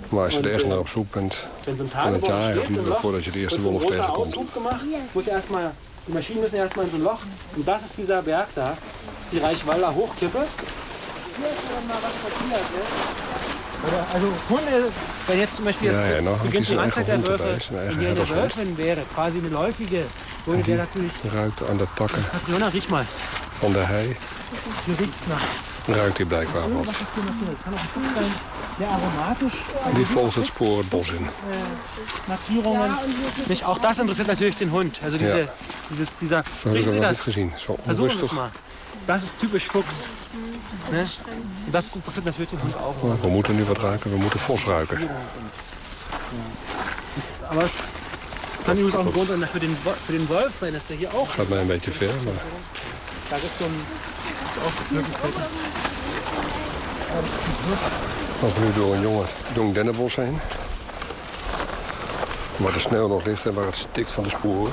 Maar als je er echt äh, naar op zoek bent, wenn so ein kan het duren Loch, voordat je de eerste wolf tegenkomt. Gemacht, muss erstmal, die Maschinen müssen erstmal in so ein Loch. Und das ist dieser Berg da, die Reichwalder Hochkippe. Hier ist dann mal was passiert, ne? Also Hunde, wenn jetzt zum Beispiel jetzt Ja, ja, noch beginnt die Anzahl der Wölfe, wenn hier eine. Wölfin wäre, quasi eine läufige, würde En der die natürlich... ruikt aan de takken Katriona, riech mal. van de hei. Hier riecht's nach. Ruikt hij blijkbaar wat. was ist hier noch drin? Kann auch ein Fuchs sein. Sehr aromatisch. Die volgt het spoor het bos in. Markierungen. Nicht, auch das interessiert natürlich den Hund. Also diese, Ja. dieses, dieser, riecht Sie das? Zo Versuchen Sie es mal. Das ist typisch Fuchs. Das interessiert natürlich den Hund auch. Maar We moeten nu wat ruiken, we moeten vos ruiken. Aber es kann übrigens auch ein Grund sein, für den, für den Wolf sein, dass der hier auch... Gaat mij een beetje ver, maar Da gibt es lopen nu door een jonge, jong dennenbos heen. Waar de sneeuw nog ligt en waar het stikt van de sporen.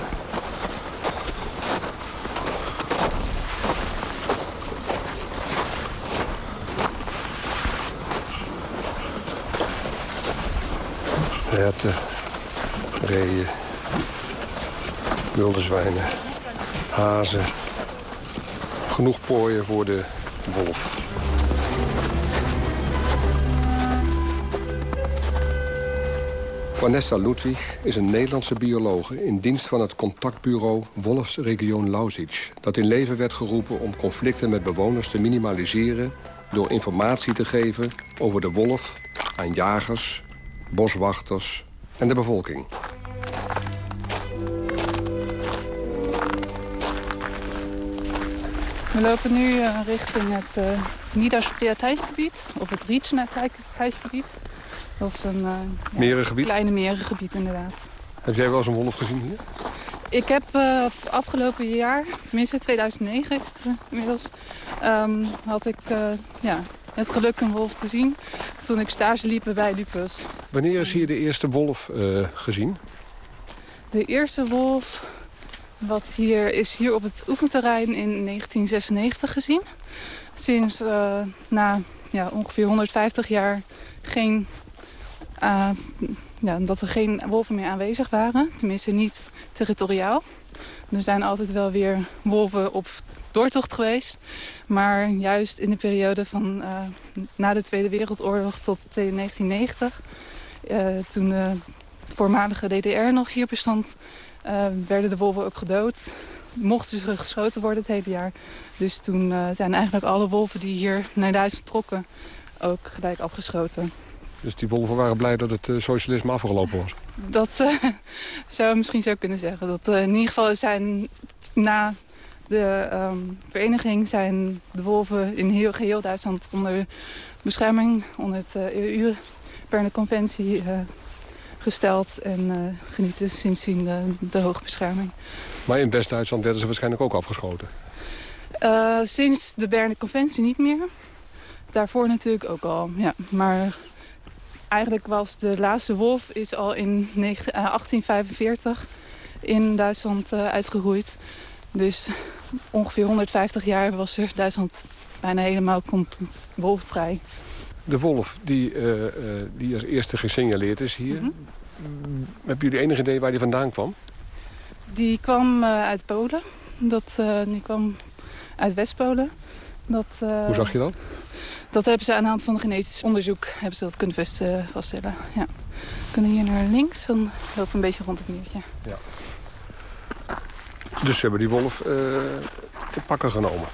Herten, reeën, wilde zwijnen, hazen. Genoeg pooien voor de wolf. Vanessa Ludwig is een Nederlandse biologe in dienst van het contactbureau Wolfsregion Lausitz... dat in leven werd geroepen om conflicten met bewoners te minimaliseren... door informatie te geven over de wolf aan jagers, boswachters en de bevolking. We lopen nu eh, richting het uh, Niederspreer tijggebied, of het Rietschener tij- tijggebied. Dat is een eh, ja, Merengebied? kleine merengebied inderdaad. Heb jij wel eens een wolf gezien hier? Ik heb eh, afgelopen jaar, tenminste 2009 is het eh, inmiddels, ehm, had ik eh, ja, het geluk een wolf te zien toen ik stage liep bij Lupus. Wanneer is hier de eerste wolf eh, gezien? De eerste wolf wat hier, is hier op het oefenterrein in 1996 gezien. Sinds eh, na ja, ongeveer 150 jaar geen, eh, ja, dat er geen wolven meer aanwezig waren. Tenminste niet territoriaal. Er zijn altijd wel weer wolven op doortocht geweest. Maar juist in de periode van na de Tweede Wereldoorlog tot 1990... eh, toen de voormalige DDR nog hier bestond... eh, werden de wolven ook gedood. Mochten ze geschoten worden het hele jaar. Dus toen eh, zijn eigenlijk alle wolven die hier naar Duitsland trokken... ook gelijk afgeschoten. Dus die wolven waren blij dat het socialisme afgelopen was? Dat zou je misschien zo kunnen zeggen. Dat, in ieder geval zijn na de um, vereniging zijn de wolven in heel geheel Duitsland onder bescherming, onder het uh, EU-Berne-conventie uh, gesteld en uh, genieten sindsdien de, de hoge bescherming. Maar in West-Duitsland werden ze waarschijnlijk ook afgeschoten? sinds de Berne-conventie niet meer. Daarvoor natuurlijk ook al, ja. Maar eigenlijk was de laatste wolf is al in 19, 1845 in Duitsland uitgegroeid. Dus ongeveer 150 jaar was er Duitsland bijna helemaal wolfvrij. De wolf die, uh, uh, die als eerste gesignaleerd is hier. Mm -hmm. Hebben jullie enig idee waar die vandaan kwam? Die kwam uh, uit Polen. Dat, die kwam uit West-Polen. Dat, Hoe zag je dat? Dat hebben ze aan de hand van genetisch onderzoek hebben ze dat kunnen vast, vaststellen. Ja. We kunnen hier naar links, dan lopen we een beetje rond het muurtje. Ja. Dus ze hebben die wolf te pakken genomen.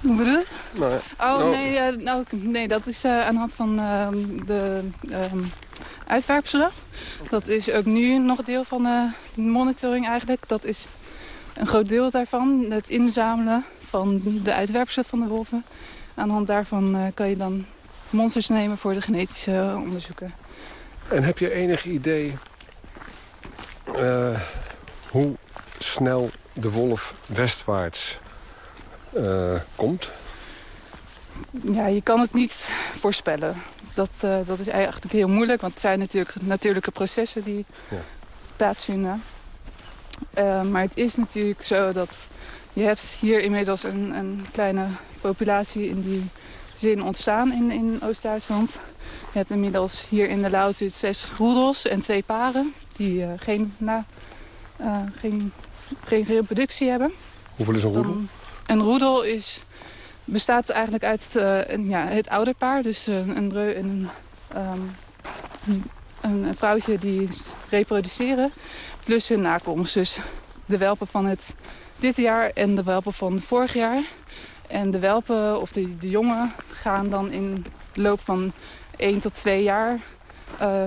Hoe bedoel je? Nee. Oh, no. nee, uh, nou, nee, dat is uh, aan de hand van uh, de um, uitwerpselen. Dat is ook nu nog deel van de monitoring eigenlijk. Dat is een groot deel daarvan, het inzamelen van de uitwerpselen van de wolven. Aan de hand daarvan kan je dan monsters nemen voor de genetische onderzoeken. En heb je enig idee hoe snel de wolf westwaarts uh, komt? Ja, je kan het niet voorspellen. Dat, uh, dat is eigenlijk heel moeilijk, want het zijn natuurlijk natuurlijke processen die ja. plaatsvinden. Uh, maar het is natuurlijk zo dat je hebt hier inmiddels een, een kleine populatie in die zin ontstaan in, in Oost-Duitsland. Je hebt inmiddels hier in de Lautut zes roedels en twee paren die geen, na, geen, geen reproductie hebben. Hoeveel is een roedel? Dan, een roedel is, bestaat eigenlijk uit uh, ja, het ouderpaar. Dus uh, een reu en een, um, een, vrouwtje die reproduceren. Plus hun nakomst. Dus de welpen van het dit jaar en de welpen van vorig jaar. En de welpen, of de, de jongen, gaan dan in de loop van 1 tot 2 jaar... Uh,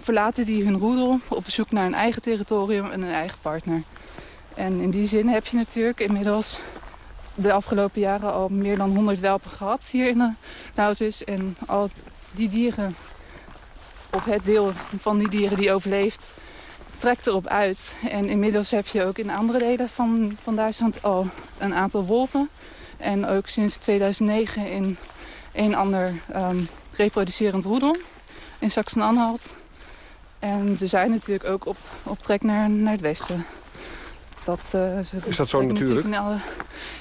verlaten die hun roedel op zoek naar een eigen territorium en een eigen partner. En in die zin heb je natuurlijk inmiddels de afgelopen jaren al meer dan 100 welpen gehad hier in de Lausitz. En al die dieren, of het deel van die dieren die overleeft, trekt erop uit. En inmiddels heb je ook in andere delen van, van Duitsland al een aantal wolven. En ook sinds 2009 in een ander um, reproducerend roedel in Sachsen-Anhalt. En ze zijn natuurlijk ook op, op trek naar, naar het westen. Dat, uh, is dat zo natuurlijk? natuurlijk alle,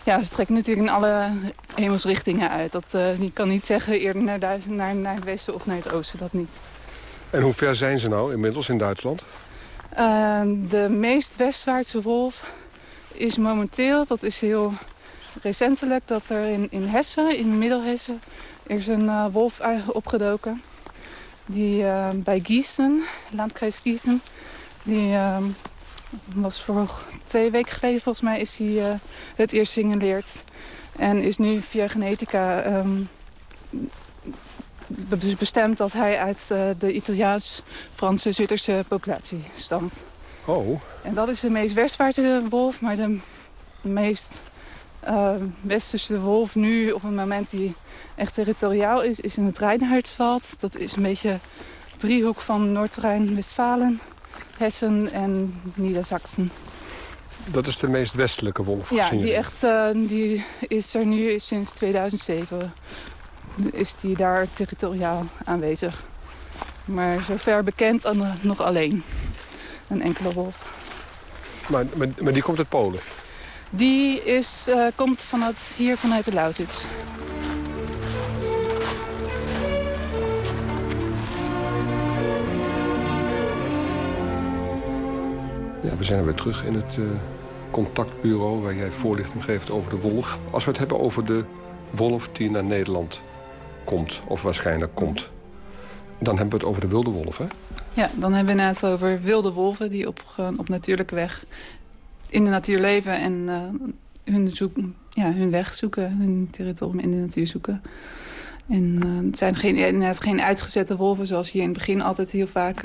ja, ze trekken natuurlijk in alle hemelsrichtingen uit. Dat, uh, je kan niet zeggen eerder naar, naar, naar het westen of naar het oosten, dat niet. En hoe ver zijn ze nou inmiddels in Duitsland? Uh, de meest westwaartse wolf is momenteel, dat is heel recentelijk... dat er in, in Hessen, in Middelhessen, is een uh, wolf opgedoken. Die bij Gießen, landkreis Gießen, die was voor twee weken geleden volgens mij is hij uh, het eerst signaleerd. En is nu via genetica um, bestemd dat hij uit uh, de Italiaans-Franse Zwitserse populatie stamt. Oh. En dat is de meest westwaartse wolf, maar de meest uh, westerse wolf nu op het moment die echt territoriaal is, is in het Rijnhardswald. Dat is een beetje driehoek van Noord-Rijn-Westfalen. Hessen en Niedersachsen. Dat is de meest westelijke wolf Ja, die, echt, uh, die is er nu sinds 2007. Is die daar territoriaal aanwezig. Maar zover bekend nog alleen. Een enkele wolf. Maar, maar, maar die komt uit Polen? Die is, uh, komt vanuit, hier vanuit de Lausitz. Ja, we zijn weer terug in het uh, contactbureau waar jij voorlichting geeft over de wolf. Als we het hebben over de wolf die naar Nederland komt, of waarschijnlijk komt... dan hebben we het over de wilde wolf, hè? Ja, dan hebben we het over wilde wolven die op, op natuurlijke weg in de natuur leven... en uh, hun, ja, hun weg zoeken, hun territorium in de natuur zoeken. En het zijn geen, inderdaad geen uitgezette wolven zoals hier in het begin altijd heel vaak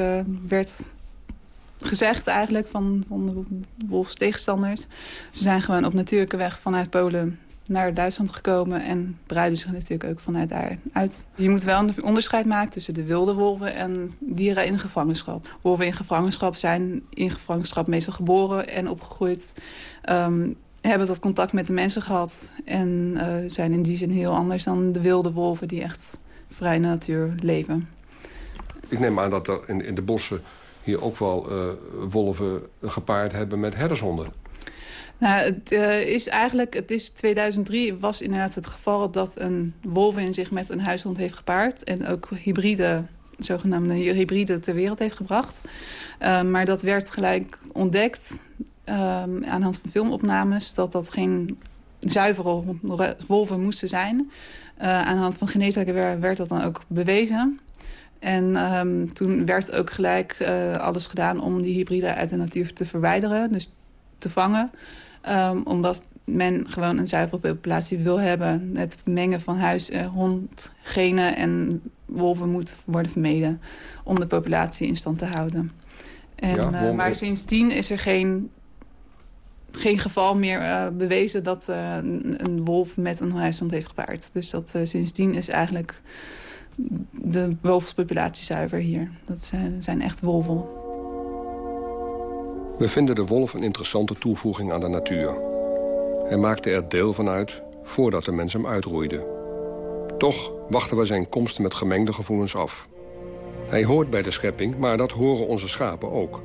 werd gezegd eigenlijk van, van de wolfstegenstanders. Ze zijn gewoon op natuurlijke weg vanuit Polen naar Duitsland gekomen en breiden zich natuurlijk ook vanuit daar uit. Je moet wel een onderscheid maken tussen de wilde wolven en dieren in gevangenschap. Wolven in gevangenschap zijn in gevangenschap meestal geboren en opgegroeid. Um, hebben dat contact met de mensen gehad en uh, zijn in die zin heel anders dan de wilde wolven die echt vrij natuur leven. Ik neem aan dat er in, in de bossen hier ook wel uh, wolven gepaard hebben met herdershonden. Nou, het uh, is eigenlijk, het is 2003 was inderdaad het geval dat een wolvin zich met een huishond heeft gepaard. En ook hybride, zogenaamde hybride ter wereld heeft gebracht. Uh, maar dat werd gelijk ontdekt uh, aan de hand van filmopnames. Dat dat geen zuivere wolven moesten zijn. aan de hand van genetica werd dat dan ook bewezen. En um, toen werd ook gelijk uh, alles gedaan om die hybride uit de natuur te verwijderen. Dus te vangen. Um, omdat men gewoon een zuivelpopulatie wil hebben. Het mengen van huis, uh, hond, genen en wolven moet worden vermeden. Om de populatie in stand te houden. En, ja, uh, maar sindsdien is er geen, geen geval meer uh, bewezen dat een, een, wolf met een huishond heeft gepaard. Dus dat sindsdien is eigenlijk de wolfspopulatie zuiver hier. Dat zijn, zijn echt wolven. We vinden de wolf een interessante toevoeging aan de natuur. Hij maakte er deel van uit voordat de mens hem uitroeide. Toch wachten we zijn komst met gemengde gevoelens af. Hij hoort bij de schepping, maar dat horen onze schapen ook.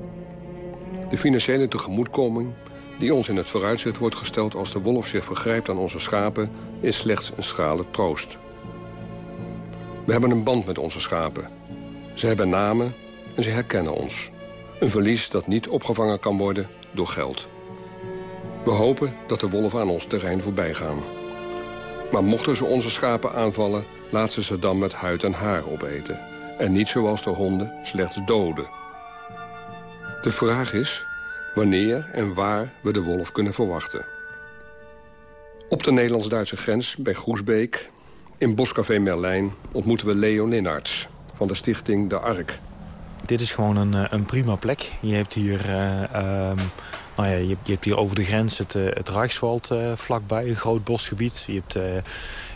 De financiële tegemoetkoming die ons in het vooruitzicht wordt gesteld... als de wolf zich vergrijpt aan onze schapen, is slechts een schrale troost. We hebben een band met onze schapen. Ze hebben namen en ze herkennen ons. Een verlies dat niet opgevangen kan worden door geld. We hopen dat de wolven aan ons terrein voorbij gaan. Maar mochten ze onze schapen aanvallen, laat ze ze dan met huid en haar opeten. En niet zoals de honden slechts doden. De vraag is wanneer en waar we de wolf kunnen verwachten. Op de Nederlands-Duitse grens bij Groesbeek in Boscafé Merlijn ontmoeten we Leo Linnarts van de stichting De Ark. Dit is gewoon een, een prima plek. Je hebt hier, uh, um, nou ja, je, hebt hier over de grens het, uh, het uh, vlakbij, een groot bosgebied. Je hebt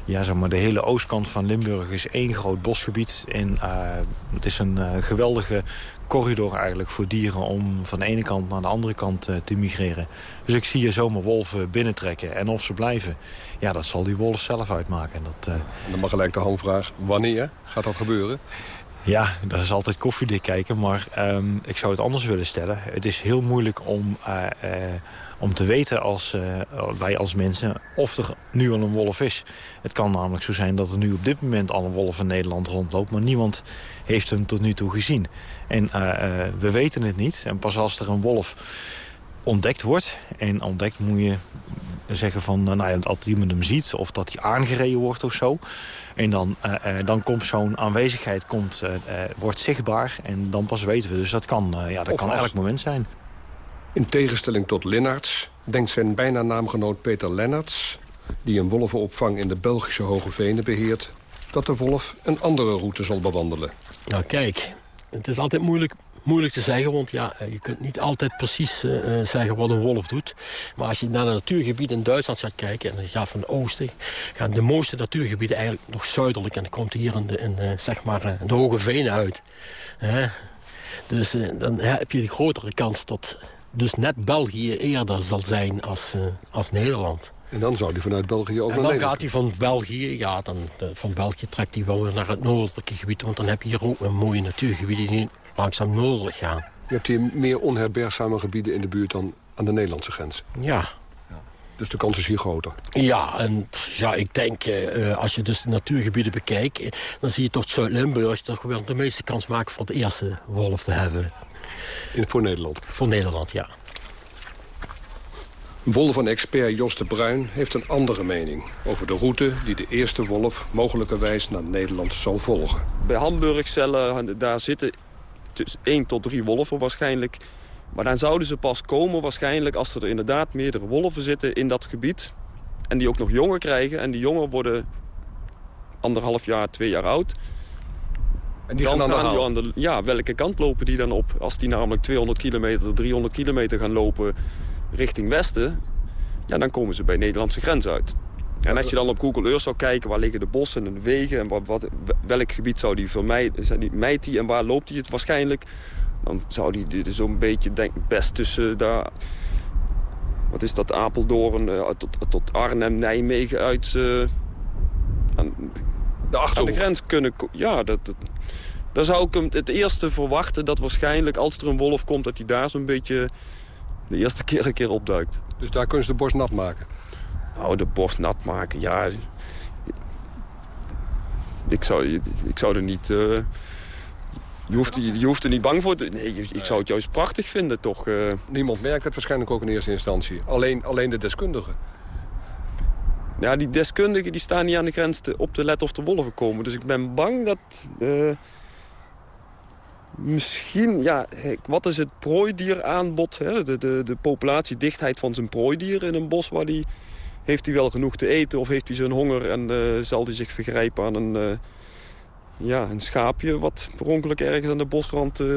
ja, zeg maar de hele oostkant van Limburg is één groot bosgebied. En het is een geweldige corridor eigenlijk voor dieren om van de ene kant naar de andere kant te migreren. Dus ik zie hier zomaar wolven binnentrekken. En of ze blijven, ja, dat zal die wolf zelf uitmaken. Dat. En dan mag gelijk de handvraag, wanneer gaat dat gebeuren? Ja, dat is altijd koffiedik kijken, maar um, ik zou het anders willen stellen. Het is heel moeilijk om, uh, om te weten als, uh, wij als mensen of er nu al een wolf is. Het kan namelijk zo zijn dat er nu op dit moment al een wolf in Nederland rondloopt... maar niemand heeft hem tot nu toe gezien. En we weten het niet. En pas als er een wolf ontdekt wordt... en ontdekt moet je zeggen van, nou ja, dat iemand hem ziet... of dat hij aangereden wordt of zo... En dan, uh, dan komt zo'n aanwezigheid komt, uh, wordt zichtbaar en dan pas weten we. Dus dat kan, ja, dat kan elk moment zijn. In tegenstelling tot Lennarts denkt zijn bijna naamgenoot Peter Lennarts... die een wolvenopvang in de Belgische Hoge Venen beheert... dat de wolf een andere route zal bewandelen. Nou kijk, het is altijd moeilijk, moeilijk te zeggen... want ja, je kunt niet altijd precies uh, zeggen wat een wolf doet. Maar als je naar een natuurgebied in Duitsland gaat kijken... en je gaat van de oosten... gaan de mooiste natuurgebieden eigenlijk nog zuidelijk... en dan komt hier in de, in de, zeg maar, de Hoge Venen uit. Dus dan heb je de grotere kans tot dus net België eerder zal zijn als, uh, als Nederland. En dan zou hij vanuit België ook en dan gaat hij van België, ja, dan, van België trekt hij wel weer naar het noordelijke gebied. Want dan heb je hier ook een mooie natuurgebieden die langzaam noordelijk gaan. Je hebt hier meer onherbergzame gebieden in de buurt dan aan de Nederlandse grens. Ja. ja. Dus de kans is hier groter. Ja, en ja, ik denk, uh, als je dus de natuurgebieden bekijkt... dan zie je toch Zuid-Limburg toch wel de meeste kans maken voor de eerste wolf te hebben. In, voor Nederland? Voor Nederland, ja. Wolf van expert Jos de Bruin heeft een andere mening... over de route die de eerste wolf mogelijkerwijs naar Nederland zal volgen. Bij Hamburgcellen, daar zitten dus 1 tot 3 wolven waarschijnlijk. Maar dan zouden ze pas komen waarschijnlijk als er inderdaad meerdere wolven zitten in dat gebied. En die ook nog jongen krijgen. En die jongen worden anderhalf jaar, twee jaar oud. En die dan gaan aan de die aan de, Ja, welke kant lopen die dan op? Als die namelijk 200 kilometer, 300 kilometer gaan lopen richting westen... Ja, dan komen ze bij de Nederlandse grens uit. En als je dan op Google Earth zou kijken, waar liggen de bossen en de wegen... en wat, wat, welk gebied zou die vermijden, zijn die, mijt die en waar loopt hij het waarschijnlijk... dan zou die zo'n beetje denk, best tussen daar... Wat is dat, Apeldoorn eh, tot, tot Arnhem, Nijmegen uit... eh, aan, de aan de grens kunnen... Ja, dat, dat, dan zou ik hem het eerste verwachten dat waarschijnlijk als er een wolf komt... dat hij daar zo'n beetje de eerste keer een keer opduikt. Dus daar kunnen ze de borst nat maken? Nou, de borst nat maken, ja. Ik zou, ik zou er niet... eh, je, hoeft, je, je hoeft er niet bang voor te... Nee, ik zou het juist prachtig vinden, toch? eh. Niemand merkt het waarschijnlijk ook in eerste instantie. Alleen, alleen de deskundigen. Ja, die deskundigen die staan niet aan de grens te, op te letten of er wolven komen. Dus ik ben bang dat... eh, misschien, ja, wat is het prooidieraanbod? Hè? De, de, de populatiedichtheid van zijn prooidier in een bos waar die... Heeft hij wel genoeg te eten of heeft hij zijn honger en eh, zal hij zich vergrijpen aan een, eh, ja, een schaapje... wat per ongeluk ergens aan de bosrand... eh,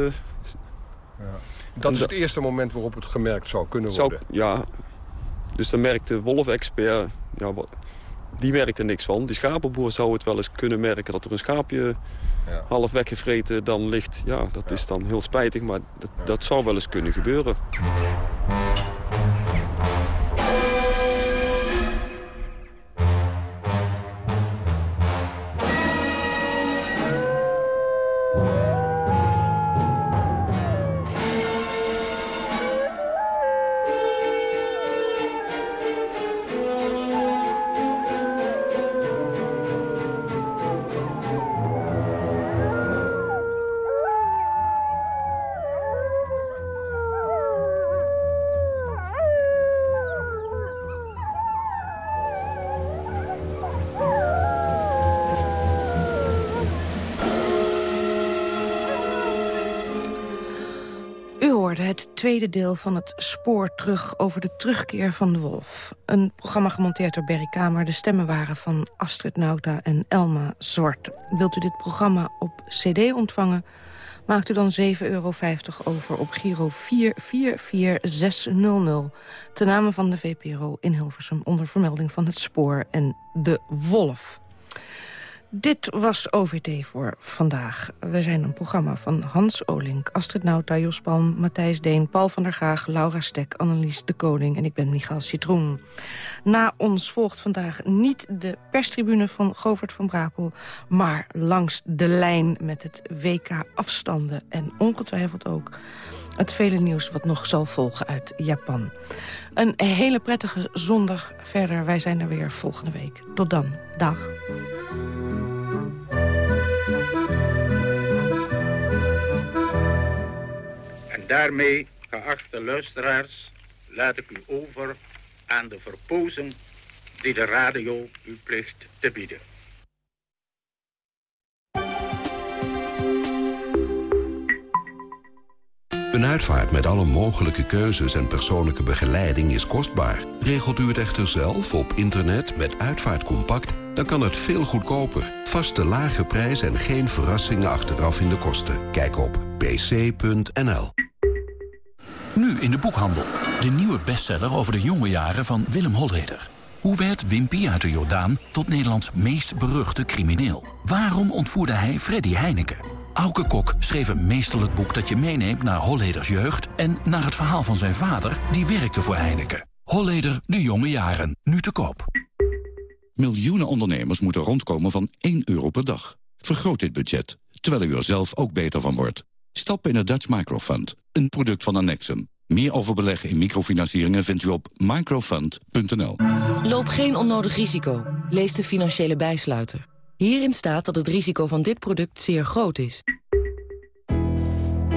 Dat is het eerste moment waarop het gemerkt zou kunnen zou, worden. ja, dus dan merkt de wolf-expert... Ja, die merkt er niks van. Die schapenboer zou het wel eens kunnen merken... dat er een schaapje half weggevreten dan ligt. Ja, dat is dan heel spijtig, maar dat, dat zou wel eens kunnen gebeuren. Tweede deel van het spoor terug over de terugkeer van de wolf. Een programma gemonteerd door Berry Kamer. De stemmen waren van Astrid Nauta en Elma Zwart. Wilt u dit programma op cd ontvangen? Maakt u dan 7,50 euro over op Giro 444600... ten name van de VPRO in Hilversum... onder vermelding van het spoor en de wolf. Dit was OVD voor vandaag. We zijn een programma van Hans Olink, Astrid Nauta, Jos Palm, Matthijs Deen, Paul van der Gaag, Laura Stek, Annelies de Koning en ik ben Michael Citroen. Na ons volgt vandaag niet de perstribune van Govert van Brakel, maar langs de lijn met het WK afstanden en ongetwijfeld ook het vele nieuws wat nog zal volgen uit Japan. Een hele prettige zondag verder. Wij zijn er weer volgende week. Tot dan. Dag. Daarmee, geachte luisteraars, laat ik u over aan de verpozen die de radio u plicht te bieden. Een uitvaart met alle mogelijke keuzes en persoonlijke begeleiding is kostbaar. Regelt u het echter zelf op internet met Uitvaart Compact... dan kan het veel goedkoper. Vaste lage prijs en geen verrassingen achteraf in de kosten. Kijk op pc.nl. Nu in de boekhandel. De nieuwe bestseller over de jonge jaren van Willem Holleder. Hoe werd Wimpy uit de Jordaan tot Nederlands meest beruchte crimineel? Waarom ontvoerde hij Freddy Heineken? Auke Kok schreef een meesterlijk boek dat je meeneemt naar Holleders jeugd... en naar het verhaal van zijn vader, die werkte voor Heineken. Holleder, de jonge jaren, nu te koop. Miljoenen ondernemers moeten rondkomen van 1 euro per dag. Vergroot dit budget, terwijl u er zelf ook beter van wordt. Stap in de Dutch Microfund, een product van Annexum. Meer over beleggen in microfinancieringen vindt u op microfund.nl. Loop geen onnodig risico. Lees de financiële bijsluiter. Hierin staat dat het risico van dit product zeer groot is.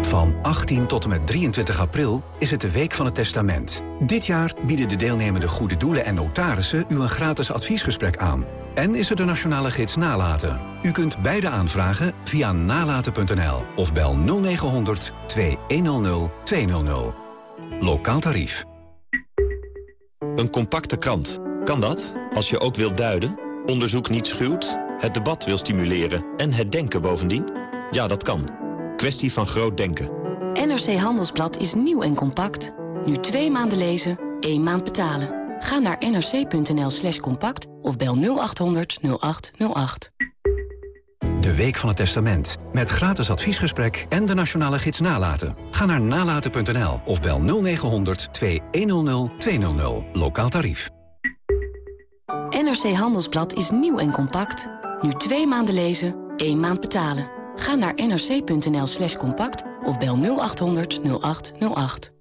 Van 18 tot en met 23 april is het de Week van het Testament. Dit jaar bieden de deelnemende goede doelen en notarissen u een gratis adviesgesprek aan. En is er de nationale gids Nalaten. U kunt beide aanvragen via nalaten.nl of bel 0900 2100 200. Lokaal tarief. Een compacte krant. Kan dat? Als je ook wilt duiden, onderzoek niet schuwt Het debat wil stimuleren en het denken bovendien? Ja, dat kan. Kwestie van groot denken. NRC Handelsblad is nieuw en compact. Nu twee maanden lezen, één maand betalen. Ga naar nrc.nl slash compact of bel 0800 0808. De Week van het Testament. Met gratis adviesgesprek en de nationale gids Nalaten. Ga naar nalaten.nl of bel 0900 2100 200. Lokaal tarief. NRC Handelsblad is nieuw en compact. Nu twee maanden lezen, één maand betalen. Ga naar nrc.nl slash compact of bel 0800 0808.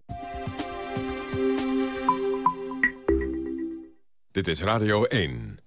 Dit is Radio 1.